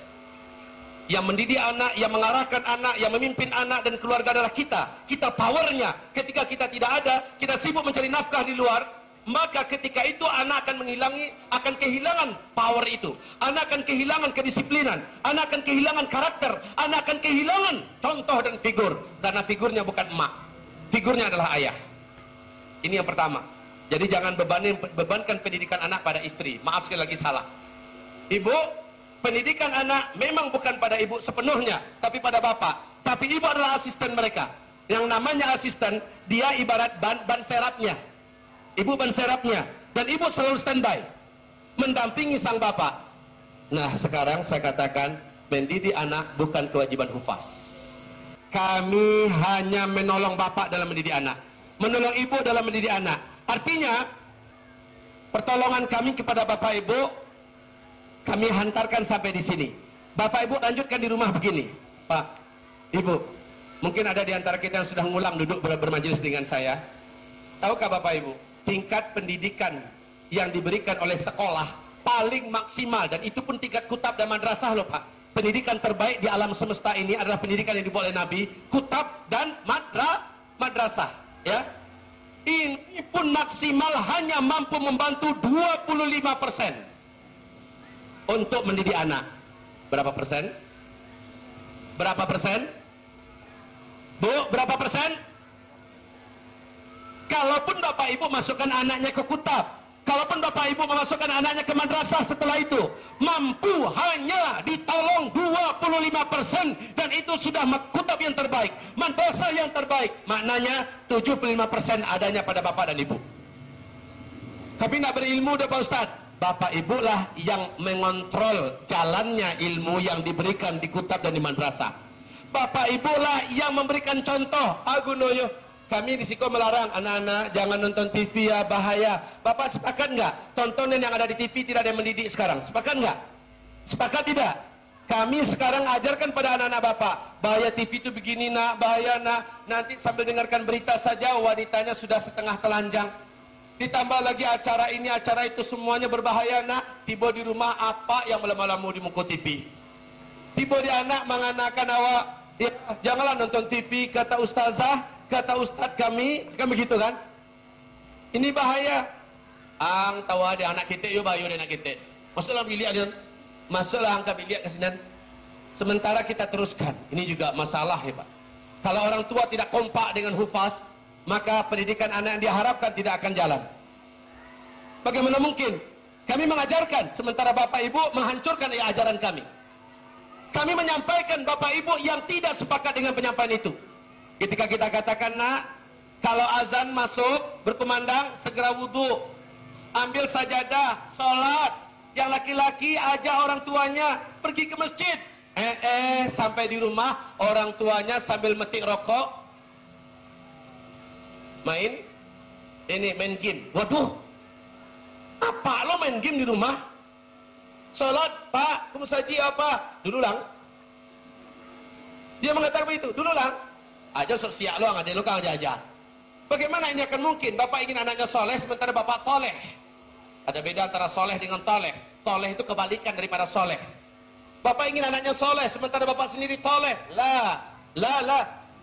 [SPEAKER 1] yang mendidik anak, yang mengarahkan anak, yang memimpin anak dan keluarga adalah kita. Kita powernya. Ketika kita tidak ada, kita sibuk mencari nafkah di luar, maka ketika itu anak akan menghilangi, akan kehilangan power itu. Anak akan kehilangan kedisiplinan. Anak akan kehilangan karakter. Anak akan kehilangan contoh dan figur. Karena figurnya bukan emak. Figurnya adalah ayah. Ini yang pertama. Jadi jangan bebanin, bebankan pendidikan anak pada istri. Maaf sekali lagi salah. Ibu, pendidikan anak memang bukan pada ibu sepenuhnya, tapi pada bapak. Tapi ibu adalah asisten mereka. Yang namanya asisten, dia ibarat ban, ban serapnya. Ibu ban serapnya. Dan ibu selalu standby. Mendampingi sang bapak. Nah sekarang saya katakan, mendidik anak bukan kewajiban hufaz. Kami hanya menolong bapak dalam mendidik anak. Menolong ibu dalam mendidik anak. Artinya, pertolongan kami kepada bapak ibu kami hantarkan sampai di sini. Bapak Ibu lanjutkan di rumah begini. Pak, Ibu, mungkin ada di antara kita yang sudah ngulang duduk ber bermajelis dengan saya. Tahukah Bapak Ibu, tingkat pendidikan yang diberikan oleh sekolah paling maksimal dan itu pun tingkat kutab dan madrasah loh Pak. Pendidikan terbaik di alam semesta ini adalah pendidikan yang dibuat oleh Nabi, kutab dan madra madrasah, ya. Ini pun maksimal hanya mampu membantu 25 persen untuk mendidik anak. Berapa persen? Berapa persen? Bu, berapa persen? Kalaupun bapak ibu masukkan anaknya ke kutab, Kalaupun bapak ibu memasukkan anaknya ke madrasah setelah itu mampu hanya ditolong 25% dan itu sudah kutab yang terbaik, madrasah yang terbaik. Maknanya 75% adanya pada bapak dan ibu. Tapi nak berilmu dah Pak Ustaz. Bapak ibu lah yang mengontrol jalannya ilmu yang diberikan di kutab dan di madrasah. Bapak ibu lah yang memberikan contoh. Agunoyo, kami di Siko melarang anak-anak jangan nonton TV ya bahaya. Bapak sepakat enggak? Tontonan yang ada di TV tidak ada yang mendidik sekarang. Sepakat enggak? Sepakat tidak? Kami sekarang ajarkan pada anak-anak bapak bahaya TV itu begini nak, bahaya nak. Nanti sambil dengarkan berita saja wanitanya sudah setengah telanjang. Ditambah lagi acara ini, acara itu semuanya berbahaya nak. Tiba di rumah apa yang malam-malam di muka TV? Tiba di anak menganakan awak, ya, janganlah nonton TV kata ustazah kata ustaz kami kan begitu kan? Ini bahaya. Ang tawa dia anak kita yo bayu dia anak kita masuklah bilik dia. Masuklah angka bilik ke sini. Sementara kita teruskan. Ini juga masalah ya pak. Kalau orang tua tidak kompak dengan hufaz maka pendidikan anak yang diharapkan tidak akan jalan. Bagaimana mungkin? Kami mengajarkan sementara bapak ibu menghancurkan ajaran kami. Kami menyampaikan bapak ibu yang tidak sepakat dengan penyampaian itu Ketika kita katakan nak, kalau azan masuk berkumandang segera wudhu, ambil sajadah, solat. Yang laki-laki ajak orang tuanya pergi ke masjid. Eh eh sampai di rumah orang tuanya sambil metik rokok, main ini main game. Waduh, apa lo main game di rumah? Salat, Pak, kamu saji apa? Dulu lang. Dia mengatakan begitu, dulu lang. Aja sok siap lo ada lo kan aja Bagaimana ini akan mungkin? Bapak ingin anaknya soleh sementara bapak toleh. Ada beda antara soleh dengan toleh. Toleh itu kebalikan daripada soleh. Bapak ingin anaknya soleh sementara bapak sendiri toleh. La, la, la.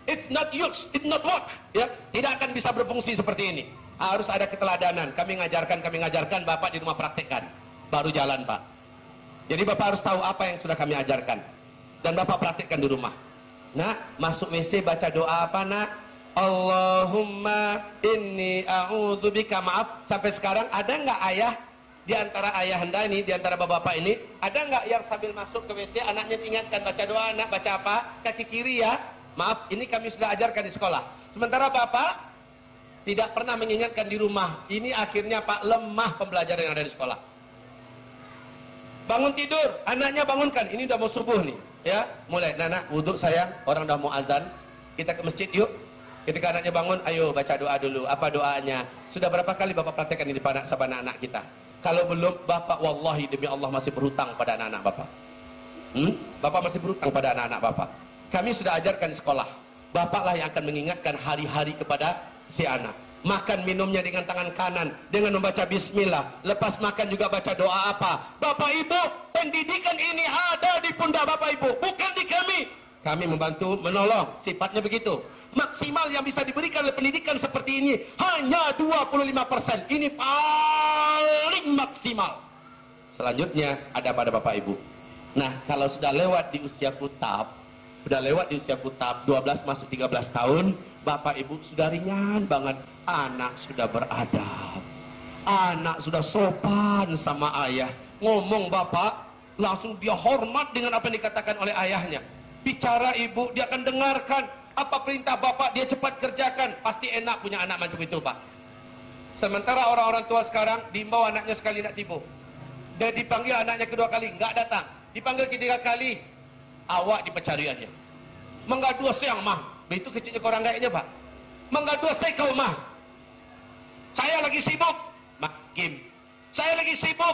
[SPEAKER 1] It not use, it not work. Ya, tidak akan bisa berfungsi seperti ini. Harus ada keteladanan. Kami ngajarkan, kami ngajarkan. Bapak di rumah praktekkan. Baru jalan pak. Jadi bapak harus tahu apa yang sudah kami ajarkan. Dan bapak praktekkan di rumah. Nak, masuk WC baca doa apa nak? Allahumma inni a'udzubika maaf. Sampai sekarang ada enggak ayah di antara ayah anda ini di antara bapak-bapak ini? Ada enggak yang sambil masuk ke WC anaknya ingatkan baca doa anak baca apa? Kaki kiri ya. Maaf ini kami sudah ajarkan di sekolah. Sementara bapak tidak pernah mengingatkan di rumah. Ini akhirnya pak lemah pembelajaran yang ada di sekolah. Bangun tidur anaknya bangunkan. Ini udah mau subuh nih ya mulai. Nana wudhu sayang orang dah mau azan. Kita ke masjid yuk. Ketika anaknya bangun ayo baca doa dulu. Apa doanya? Sudah berapa kali bapak praktekkan ini pada sabana anak kita? Kalau belum bapak wallahi demi Allah masih berhutang pada anak-anak bapak. Hmm? bapak masih berhutang pada anak-anak bapak. Kami sudah ajarkan di sekolah. Bapaklah yang akan mengingatkan hari-hari kepada si anak makan minumnya dengan tangan kanan dengan membaca bismillah. Lepas makan juga baca doa apa? Bapak Ibu pendidikan ini ada di pundak Bapak Ibu bukan di kami. Kami membantu menolong sifatnya begitu. Maksimal yang bisa diberikan oleh pendidikan seperti ini hanya 25% ini paling maksimal. Selanjutnya ada pada Bapak Ibu. Nah kalau sudah lewat di usia kutab sudah lewat di usia kutab 12 masuk 13 tahun Bapak ibu sudah ringan banget. Anak sudah beradab. Anak sudah sopan sama ayah. Ngomong bapak, langsung dia hormat dengan apa yang dikatakan oleh ayahnya. Bicara ibu, dia akan dengarkan. Apa perintah bapak, dia cepat kerjakan. Pasti enak punya anak macam itu pak. Sementara orang-orang tua sekarang, diimbau anaknya sekali nak tipu. Dia dipanggil anaknya kedua kali, nggak datang. Dipanggil ketiga kali, awak di pencariannya. Menggadu siang mah, Begitu kecilnya korang gaiknya pak. Mengadu saya kau mah. Saya lagi sibuk. Makim. Saya lagi sibuk.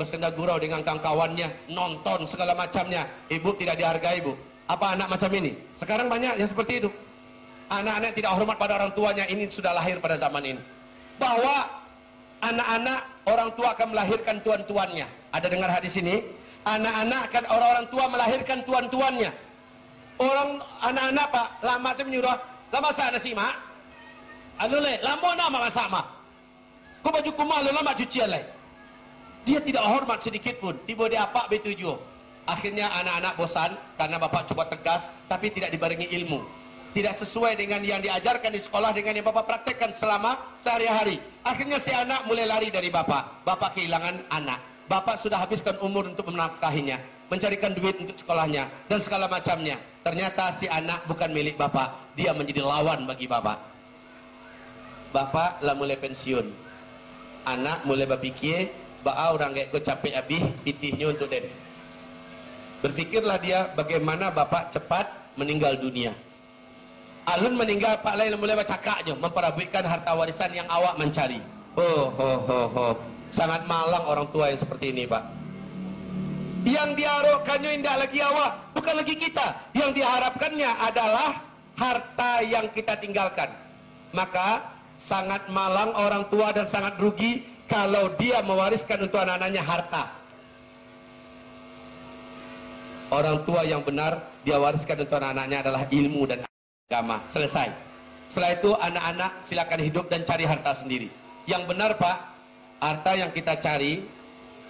[SPEAKER 1] Bersenda gurau dengan kawan-kawannya. Nonton segala macamnya. Ibu tidak dihargai ibu. Apa anak macam ini? Sekarang banyak yang seperti itu. Anak-anak tidak hormat pada orang tuanya. Ini sudah lahir pada zaman ini. Bahwa anak-anak orang tua akan melahirkan tuan-tuannya. Ada dengar hadis ini? Anak-anak akan orang-orang tua melahirkan tuan-tuannya orang anak-anak pak lama saya menyuruh lama saya nasi mak Anu le, lama nak mak masak mak. Kau baju kumah lu lama cucian le. Dia tidak hormat sedikit pun. Tiba dia apa betuju. Akhirnya anak-anak bosan karena bapak coba tegas tapi tidak dibarengi ilmu. Tidak sesuai dengan yang diajarkan di sekolah dengan yang bapak praktekkan selama sehari-hari. Akhirnya si anak mulai lari dari bapak. Bapak kehilangan anak. Bapak sudah habiskan umur untuk menafkahinya, mencarikan duit untuk sekolahnya dan segala macamnya. Ternyata si anak bukan milik bapak, dia menjadi lawan bagi bapak. Bapak lah mulai pensiun. Anak mulai berpikir, ba'a orang kayak kau capek habis pitihnya untuk den. Berfikirlah dia bagaimana bapak cepat meninggal dunia. Alun meninggal, Pak Lain mulai bercakapnya, memperabaikan harta warisan yang awak mencari. Oh, oh, oh, oh. Sangat malang orang tua yang seperti ini, Pak. Yang diharapkannya tidak lagi awak, bukan lagi kita. Yang diharapkannya adalah harta yang kita tinggalkan. Maka sangat malang orang tua dan sangat rugi kalau dia mewariskan untuk anak-anaknya harta. Orang tua yang benar dia wariskan untuk anak-anaknya adalah ilmu dan agama. Selesai. Setelah itu anak-anak silakan hidup dan cari harta sendiri. Yang benar Pak, harta yang kita cari,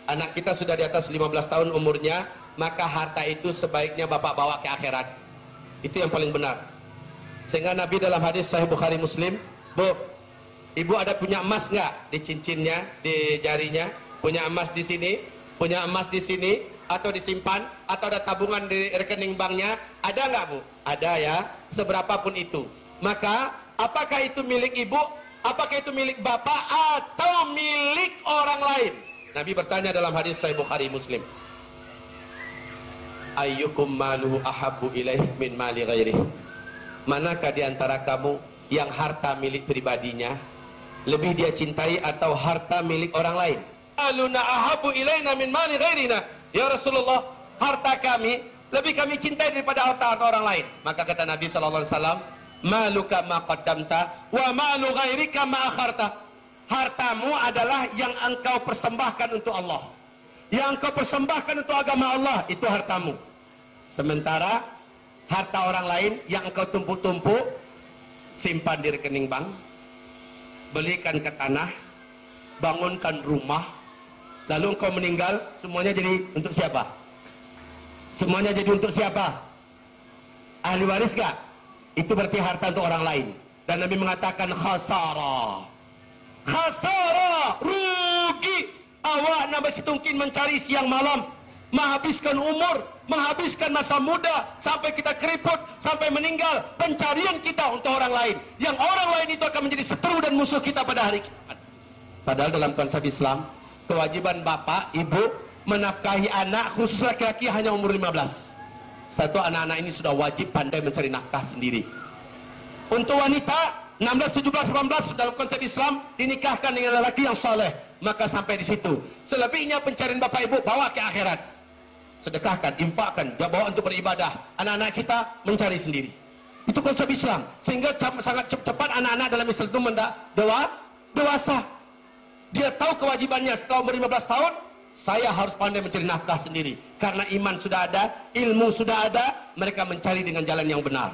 [SPEAKER 1] anak kita sudah di atas 15 tahun umurnya, maka harta itu sebaiknya Bapak bawa ke akhirat. Itu yang paling benar. Sehingga Nabi dalam hadis Sahih Bukhari Muslim, Bu, Ibu ada punya emas nggak di cincinnya, di jarinya? Punya emas di sini, punya emas di sini, atau disimpan, atau ada tabungan di rekening banknya? Ada nggak bu? Ada ya, seberapapun itu. Maka, apakah itu milik ibu? Apakah itu milik bapak atau milik orang lain? Nabi bertanya dalam hadis Sahih Bukhari Muslim. Ayyukum maluhu ahabbu ilaih min mali ghairih. Manakah di antara kamu yang harta milik pribadinya lebih dia cintai atau harta milik orang lain? Aluna ahabbu ilaina min mali ghairina. Ya Rasulullah, harta kami lebih kami cintai daripada harta, harta orang lain. Maka kata Nabi sallallahu alaihi wasallam, maluka ma qaddamta wa malu ghairika ma akharta hartamu adalah yang engkau persembahkan untuk Allah. Yang engkau persembahkan untuk agama Allah itu hartamu. Sementara harta orang lain yang engkau tumpuk-tumpuk simpan di rekening bank belikan ke tanah bangunkan rumah lalu engkau meninggal semuanya jadi untuk siapa? Semuanya jadi untuk siapa? Ahli waris gak? Itu berarti harta untuk orang lain. Dan Nabi mengatakan khasara khasara rugi. Awak nak bersitungkin mencari siang malam. Menghabiskan umur menghabiskan masa muda sampai kita keriput sampai meninggal. Pencarian kita untuk orang lain. Yang orang lain itu akan menjadi seteru dan musuh kita pada hari kiamat. Padahal dalam konsep Islam kewajiban bapak ibu menafkahi anak khusus laki-laki hanya umur 15 satu anak-anak ini sudah wajib pandai mencari nafkah sendiri. Untuk wanita 16, 17, 18 dalam konsep Islam dinikahkan dengan lelaki yang soleh. Maka sampai di situ. Selebihnya pencarian bapak ibu bawa ke akhirat. Sedekahkan, infakkan, bawa untuk beribadah. Anak-anak kita mencari sendiri. Itu konsep Islam. Sehingga sangat cepat anak-anak dalam Islam itu mendak dewa, dewasa. Dia tahu kewajibannya setelah umur 15 tahun, saya harus pandai mencari nafkah sendiri karena iman sudah ada ilmu sudah ada mereka mencari dengan jalan yang benar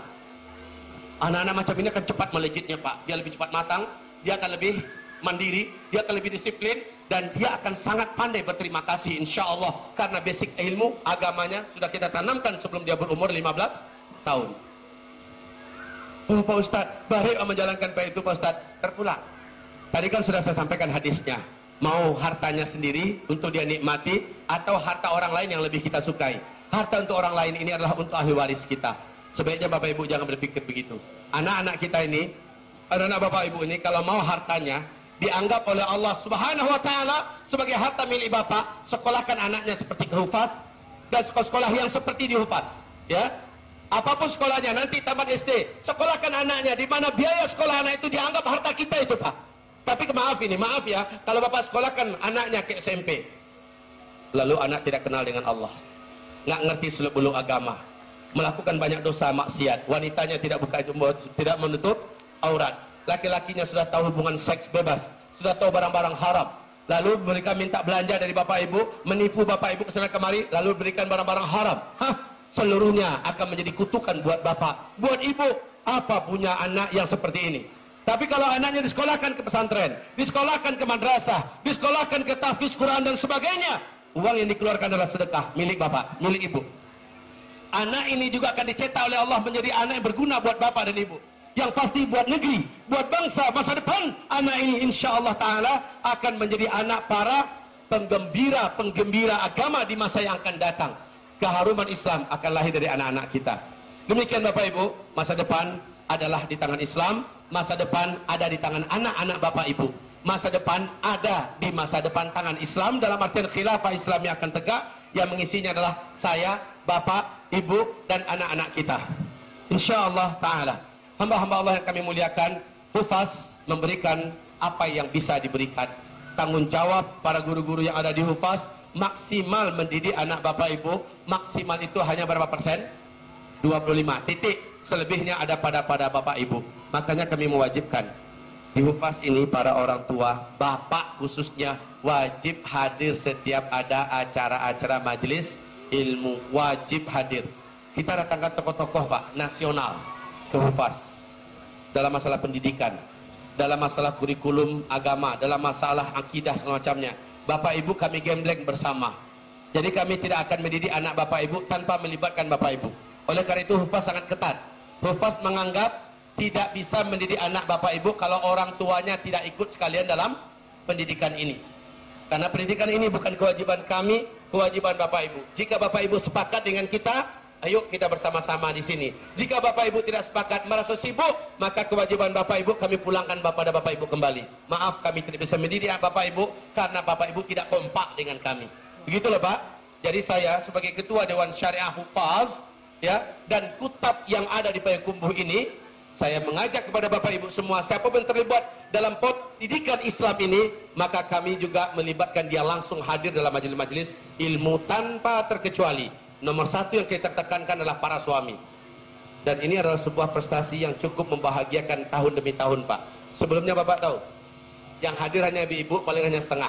[SPEAKER 1] anak-anak macam ini akan cepat melejitnya pak. Dia lebih cepat matang dia akan lebih mandiri dia akan lebih disiplin dan dia akan sangat pandai berterima kasih insya Allah karena basic ilmu agamanya sudah kita tanamkan sebelum dia berumur 15 tahun. Oh Pak Ustadz baik menjalankan Pak itu Pak Ustadz terpulang. Tadi kan sudah saya sampaikan hadisnya. Mau hartanya sendiri untuk dia nikmati atau harta orang lain yang lebih kita sukai. Harta untuk orang lain ini adalah untuk ahli waris kita sebaiknya bapak ibu jangan berpikir begitu. Anak-anak kita ini anak-anak bapak ibu ini kalau mau hartanya dianggap oleh Allah subhanahu wa ta'ala sebagai harta milik bapak sekolahkan anaknya seperti kehufaz dan sekolah-sekolah yang seperti dihufaz ya. Apapun sekolahnya nanti tamat SD sekolahkan anaknya di mana biaya sekolah anak itu dianggap harta kita itu pak. Tapi maaf ini, maaf ya, kalau bapak sekolahkan anaknya ke SMP, lalu anak tidak kenal dengan Allah, nggak ngerti seluk beluk agama, melakukan banyak dosa maksiat, wanitanya tidak buka tidak menutup aurat, laki-lakinya sudah tahu hubungan seks bebas, sudah tahu barang-barang haram, lalu mereka minta belanja dari bapak ibu, menipu bapak ibu kesana kemari, lalu berikan barang-barang haram, hah, seluruhnya akan menjadi kutukan buat bapak, buat ibu, apa punya anak yang seperti ini? Tapi kalau anaknya disekolahkan ke pesantren, disekolahkan ke madrasah, disekolahkan ke tahfiz Quran dan sebagainya, uang yang dikeluarkan adalah sedekah milik bapak, milik ibu. Anak ini juga akan dicetak oleh Allah menjadi anak yang berguna buat bapak dan ibu. Yang pasti buat negeri, buat bangsa masa depan, anak ini insya Allah Ta'ala akan menjadi anak para penggembira, penggembira agama di masa yang akan datang. Keharuman Islam akan lahir dari anak-anak kita. Demikian Bapak Ibu, masa depan adalah di tangan Islam, masa depan ada di tangan anak-anak Bapak Ibu. Masa depan ada di masa depan tangan Islam dalam artian khilafah Islam yang akan tegak yang mengisinya adalah saya, Bapak, Ibu dan anak-anak kita. Insya-Allah taala. Hamba-hamba Allah yang kami muliakan, Hufaz memberikan apa yang bisa diberikan. Tanggung jawab para guru-guru yang ada di Hufaz maksimal mendidik anak Bapak Ibu, maksimal itu hanya berapa persen? 25 titik selebihnya ada pada pada bapak ibu makanya kami mewajibkan di Hufaz ini para orang tua bapak khususnya wajib hadir setiap ada acara-acara majelis ilmu wajib hadir. Kita datangkan tokoh-tokoh pak nasional ke Hufaz dalam masalah pendidikan dalam masalah kurikulum agama dalam masalah akidah semacamnya bapak ibu kami gembleng bersama. Jadi kami tidak akan mendidik anak bapak ibu tanpa melibatkan bapak ibu. Oleh karena itu Hufaz sangat ketat. Hufaz menganggap tidak bisa mendidik anak bapak ibu kalau orang tuanya tidak ikut sekalian dalam pendidikan ini. Karena pendidikan ini bukan kewajiban kami, kewajiban bapak ibu. Jika bapak ibu sepakat dengan kita, ayo kita bersama-sama di sini. Jika bapak ibu tidak sepakat merasa sibuk, maka kewajiban bapak ibu kami pulangkan bapak dan bapak ibu kembali. Maaf kami tidak bisa mendidik bapak ibu karena bapak ibu tidak kompak dengan kami. Begitulah Pak. Jadi saya sebagai ketua Dewan Syariah Hufaz ya dan kutab yang ada di Payakumbuh ini saya mengajak kepada Bapak Ibu semua siapa pun terlibat dalam pendidikan Islam ini maka kami juga melibatkan dia langsung hadir dalam majelis-majelis ilmu tanpa terkecuali. Nomor satu yang kita tekankan adalah para suami. Dan ini adalah sebuah prestasi yang cukup membahagiakan tahun demi tahun Pak. Sebelumnya Bapak tahu yang hadir hanya ibu-ibu paling hanya setengah.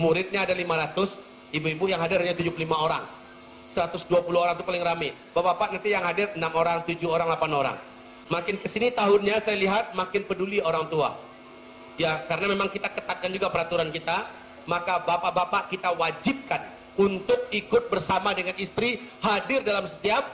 [SPEAKER 1] Muridnya ada 500 ibu-ibu yang hadir hanya 75 orang. 120 orang itu paling ramai. Bapak-bapak nanti yang hadir 6 orang, 7 orang, 8 orang. Makin kesini tahunnya saya lihat makin peduli orang tua. Ya, karena memang kita ketatkan juga peraturan kita, maka bapak-bapak kita wajibkan untuk ikut bersama dengan istri hadir dalam setiap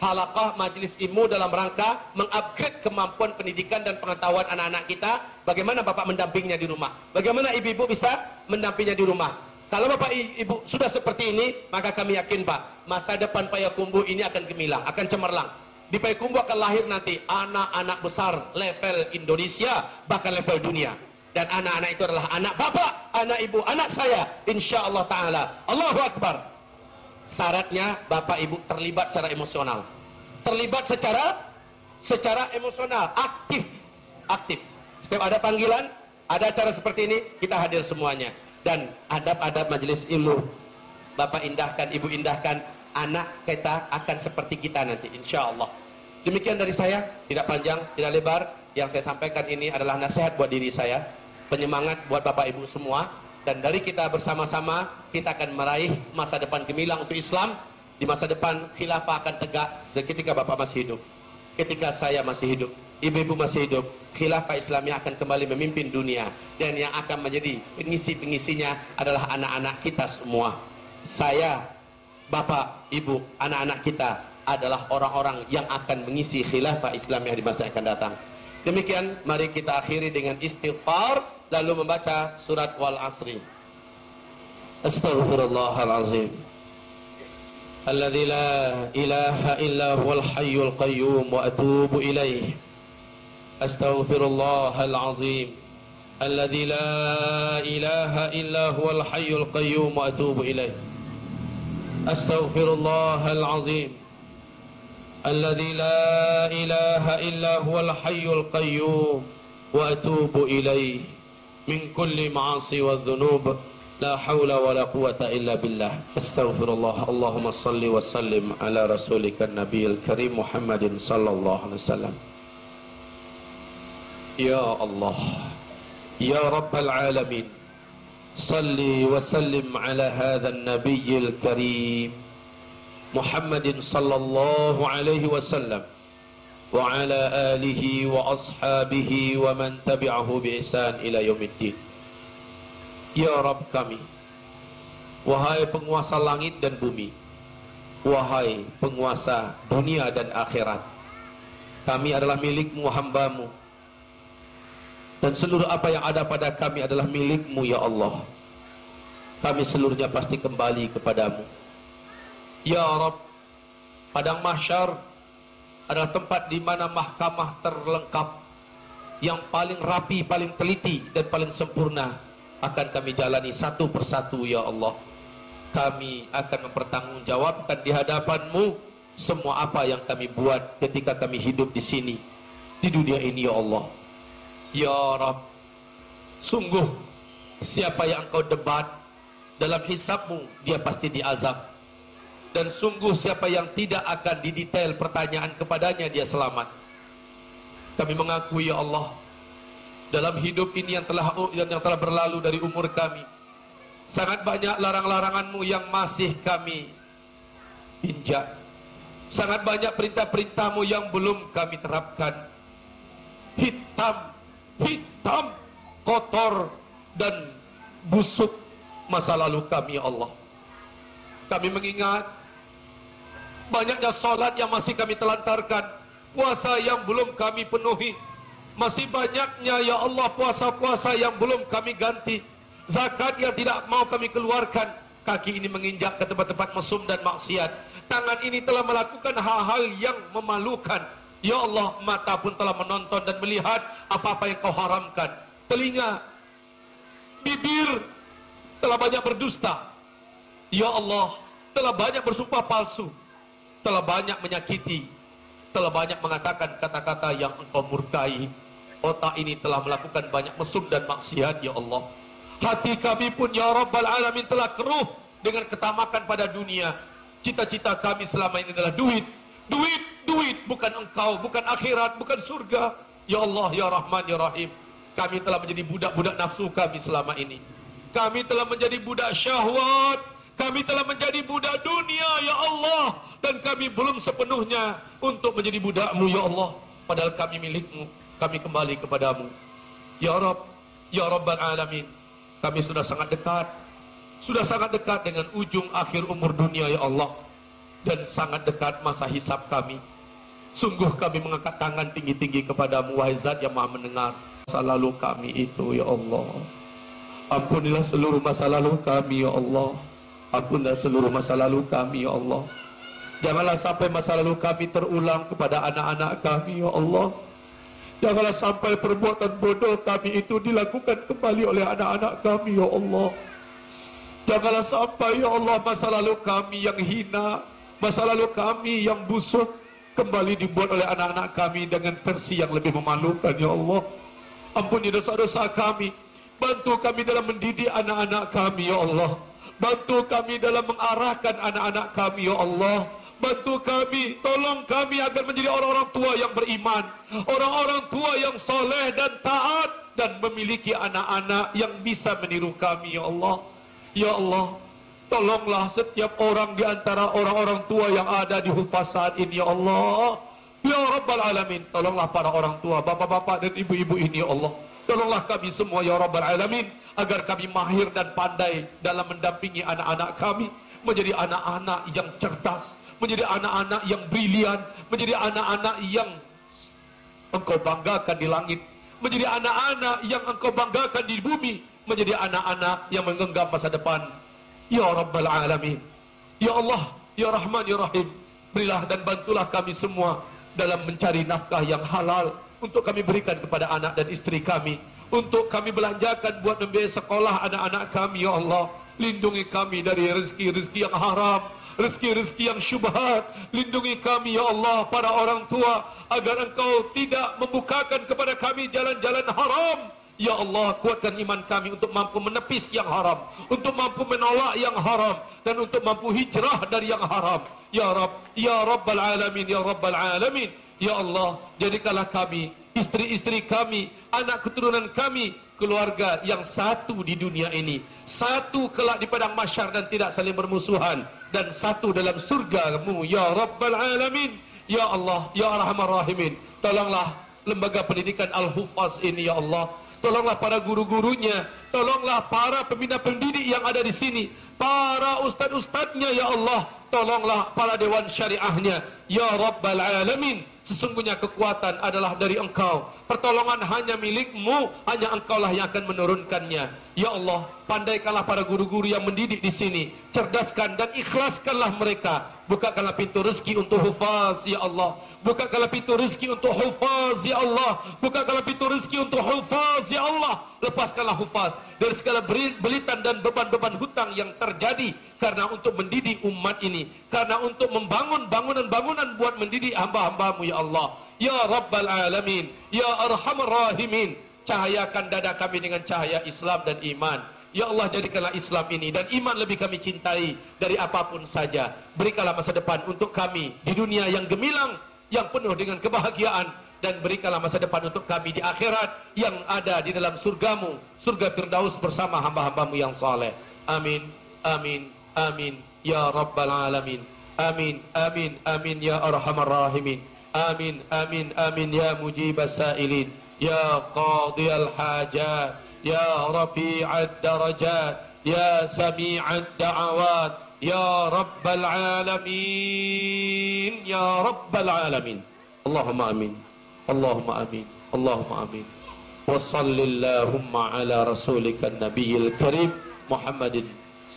[SPEAKER 1] halakah majelis ilmu dalam rangka mengupgrade kemampuan pendidikan dan pengetahuan anak-anak kita. Bagaimana bapak mendampingnya di rumah? Bagaimana ibu-ibu bisa mendampingnya di rumah? Kalau Bapak Ibu sudah seperti ini, maka kami yakin Pak, masa depan Payakumbuh ini akan gemilang, akan cemerlang. Di Payakumbuh akan lahir nanti anak-anak besar level Indonesia, bahkan level dunia. Dan anak-anak itu adalah anak Bapak, anak Ibu, anak saya, insya Allah Ta'ala. Allahu Akbar. Syaratnya Bapak Ibu terlibat secara emosional. Terlibat secara secara emosional, aktif. Aktif. Setiap ada panggilan, ada acara seperti ini, kita hadir semuanya dan adab-adab majelis ilmu Bapak indahkan, Ibu indahkan anak kita akan seperti kita nanti insya Allah demikian dari saya tidak panjang, tidak lebar. Yang saya sampaikan ini adalah nasihat buat diri saya penyemangat buat Bapak Ibu semua. Dan dari kita bersama-sama kita akan meraih masa depan gemilang untuk Islam. Di masa depan khilafah akan tegak seketika Bapak masih hidup. Ketika saya masih hidup ibu-ibu masih hidup, khilafah Islamnya akan kembali memimpin dunia. Dan yang akan menjadi pengisi-pengisinya adalah anak-anak kita semua. Saya, Bapak, Ibu, anak-anak kita adalah orang-orang yang akan mengisi khilafah Islam yang di masa akan datang. Demikian, mari kita akhiri dengan istighfar lalu membaca surat Wal Asri. Astaghfirullahalazim. Alladzi la ilaha illa huwal hayyul qayyum wa atubu ilaih. Astaghfirullahalazim. Alladzi la ilaha illa huwal hayyul qayyum wa atubu ilaih. أستغفر الله العظيم الذي لا إله إلا هو الحي القيوم وأتوب إليه من كل معاصي والذنوب لا حول ولا قوة إلا بالله استغفر الله اللهم صل وسلم على رسولك النبي الكريم محمد صلى الله عليه وسلم يا الله يا رب العالمين صل وسلم على هذا النبي الكريم محمد صلى الله عليه وسلم وعلى آله وأصحابه ومن تبعه بإحسان إلى يوم الدين Ya Rabb kami Wahai penguasa langit dan bumi Wahai penguasa dunia dan akhirat Kami adalah milikmu hambamu dan seluruh apa yang ada pada kami adalah milikmu ya Allah Kami seluruhnya pasti kembali kepadamu Ya Rabb Padang mahsyar adalah tempat di mana mahkamah terlengkap yang paling rapi, paling teliti dan paling sempurna akan kami jalani satu persatu ya Allah. Kami akan mempertanggungjawabkan di hadapanmu semua apa yang kami buat ketika kami hidup di sini di dunia ini ya Allah. Ya Rabb, sungguh siapa yang engkau debat dalam hisabmu dia pasti diazab dan sungguh siapa yang tidak akan didetail pertanyaan kepadanya dia selamat. Kami mengakui ya Allah dalam hidup ini yang telah yang telah berlalu dari umur kami sangat banyak larang-laranganmu yang masih kami injak. Sangat banyak perintah-perintahmu yang belum kami terapkan. Hitam, hitam, kotor dan busuk masa lalu kami Allah. Kami mengingat Banyaknya solat yang masih kami telantarkan Puasa yang belum kami penuhi. Masih banyaknya ya Allah puasa-puasa yang belum kami ganti. Zakat yang tidak mau kami keluarkan. Kaki ini menginjak ke tempat-tempat mesum dan maksiat. Tangan ini telah melakukan hal-hal yang memalukan Ya Allah mata pun telah menonton dan melihat Apa-apa yang kau haramkan Telinga Bibir Telah banyak berdusta Ya Allah Telah banyak bersumpah palsu telah banyak menyakiti, telah banyak mengatakan kata-kata yang engkau murkai. Otak ini telah melakukan banyak mesum dan maksiat, Ya Allah. Hati kami pun, Ya Rabbal Alamin, telah keruh dengan ketamakan pada dunia. Cita-cita kami selama ini adalah duit. Duit, duit, bukan engkau, bukan akhirat, bukan surga. Ya Allah, Ya Rahman, Ya Rahim. Kami telah menjadi budak-budak nafsu kami selama ini. Kami telah menjadi budak syahwat. Kami telah menjadi budak dunia, Ya Allah dan kami belum sepenuhnya untuk menjadi budakmu ya Allah padahal kami milikmu kami kembali kepadamu ya Rabb ya Rabbal Alamin kami sudah sangat dekat sudah sangat dekat dengan ujung akhir umur dunia ya Allah dan sangat dekat masa hisab kami. Sungguh kami mengangkat tangan tinggi-tinggi kepadamu wahai zat yang maha mendengar. Masa lalu kami itu ya Allah. Ampunilah seluruh masa lalu kami ya Allah. Ampunilah seluruh masa lalu kami ya Allah. Janganlah sampai masa lalu kami terulang kepada anak-anak kami, Ya Allah. Janganlah sampai perbuatan bodoh kami itu dilakukan kembali oleh anak-anak kami, Ya Allah. Janganlah sampai, Ya Allah, masa lalu kami yang hina, masa lalu kami yang busuk, kembali dibuat oleh anak-anak kami dengan versi yang lebih memalukan, Ya Allah. Ampuni dosa-dosa kami. Bantu kami dalam mendidik anak-anak kami, Ya Allah. Bantu kami dalam mengarahkan anak-anak kami, Ya Allah. Bantu kami, tolong kami agar menjadi orang-orang tua yang beriman Orang-orang tua yang soleh dan taat Dan memiliki anak-anak yang bisa meniru kami Ya Allah Ya Allah Tolonglah setiap orang di antara orang-orang tua yang ada di hufaz saat ini Ya Allah Ya Rabbal Alamin Tolonglah para orang tua, bapak-bapak dan ibu-ibu ini Ya Allah Tolonglah kami semua Ya Rabbal Alamin Agar kami mahir dan pandai dalam mendampingi anak-anak kami Menjadi anak-anak yang cerdas menjadi anak-anak yang brilian, menjadi anak-anak yang engkau banggakan di langit, menjadi anak-anak yang engkau banggakan di bumi, menjadi anak-anak yang menggenggam masa depan. Ya Rabbal Alamin. Ya Allah, Ya Rahman, Ya Rahim. Berilah dan bantulah kami semua dalam mencari nafkah yang halal untuk kami berikan kepada anak dan istri kami. Untuk kami belanjakan buat membiayai sekolah anak-anak kami, Ya Allah. Lindungi kami dari rezeki-rezeki yang haram, rezeki-rezeki yang syubhat lindungi kami ya Allah para orang tua agar engkau tidak membukakan kepada kami jalan-jalan haram Ya Allah kuatkan iman kami untuk mampu menepis yang haram Untuk mampu menolak yang haram Dan untuk mampu hijrah dari yang haram. Ya Rabb Ya Rabbal Alamin Ya Rabbal Alamin. Ya Allah jadikanlah kami Istri-istri kami Anak keturunan kami Keluarga yang satu di dunia ini. Satu kelak di padang masyar dan tidak saling bermusuhan dan satu dalam surgamu ya rabbal alamin. Ya Allah, Ya Arhamar Rahimin, tolonglah lembaga pendidikan Al-Hufaz ini ya Allah. Tolonglah para guru-gurunya, tolonglah para pembina pendidik yang ada di sini, para ustaz-ustaznya ya Allah, tolonglah para dewan syariahnya. Ya Rabbal Alamin. Sesungguhnya kekuatan adalah dari engkau Pertolongan hanya milikmu Hanya engkaulah yang akan menurunkannya. Ya Allah, pandaikanlah para guru-guru yang mendidik di sini Cerdaskan dan ikhlaskanlah mereka. Bukakanlah pintu rezeki untuk hufaz Ya Allah. Bukakanlah pintu rezeki untuk hufaz ya Allah. Bukakanlah pintu rezeki untuk hufaz ya Allah. Lepaskanlah hufaz Dari segala belitan dan beban-beban hutang yang terjadi Karena untuk mendidik umat ini Karena untuk membangun bangunan-bangunan Buat mendidik hamba-hambamu ya Allah Ya Rabbal Alamin Ya Arhamar Rahimin. Cahayakan dada kami dengan cahaya Islam dan iman. Ya Allah jadikanlah Islam ini dan iman lebih kami cintai dari apapun saja. Berikanlah masa depan untuk kami di dunia yang gemilang yang penuh dengan kebahagiaan. Dan berikanlah masa depan untuk kami di akhirat yang ada di dalam surgamu surga Firdaus bersama hamba-hambamu yang saleh. Amin amin amin. Ya rabbal alamin. Amin amin amin ya arhamar rahimin amin amin amin ya mujibas sailin ya qadiyal hajat ya rafi'ad darajat ya sami'ad da'awat يا رب العالمين يا رب العالمين اللهم امين اللهم امين اللهم امين وصل اللهم على رسولك النبي الكريم محمد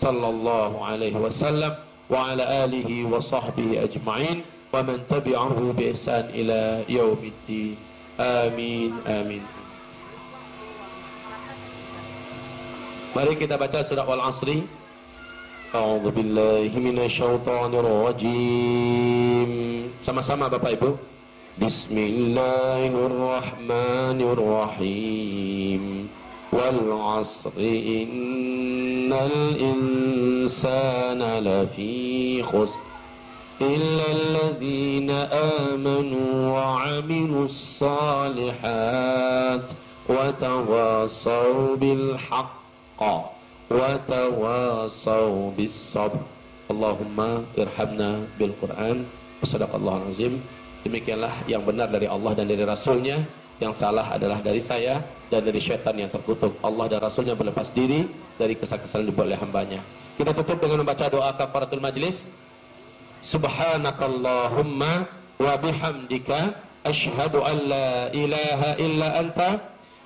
[SPEAKER 1] صلى الله عليه وسلم وعلى اله وصحبه اجمعين ومن تبعه بإحسان إلى يوم الدين آمين آمين Mari kita baca surat Al-Asri A'udzu billahi minasyaitonir rajim Sama-sama Bapak Ibu Bismillahirrahmanirrahim Wal 'asri innal insana lafi khusr إلا الذين آمنوا وعملوا الصالحات وتواصوا بالحق watawasau bis sabr Allahumma irhamna bil Quran sadaqallahu azim demikianlah yang benar dari Allah dan dari Rasulnya yang salah adalah dari saya dan dari syaitan yang terkutuk Allah dan Rasulnya berlepas diri dari kesalahan dibuat oleh hambanya kita tutup dengan membaca doa kafaratul majlis subhanakallahumma wa bihamdika ashhadu an la ilaha illa anta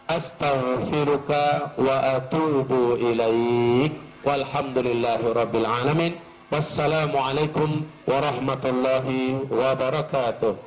[SPEAKER 1] astaghfiruka wa atubu ilaik. Walhamdulillahi rabbil alamin. Wassalamu alaikum warahmatullahi wabarakatuh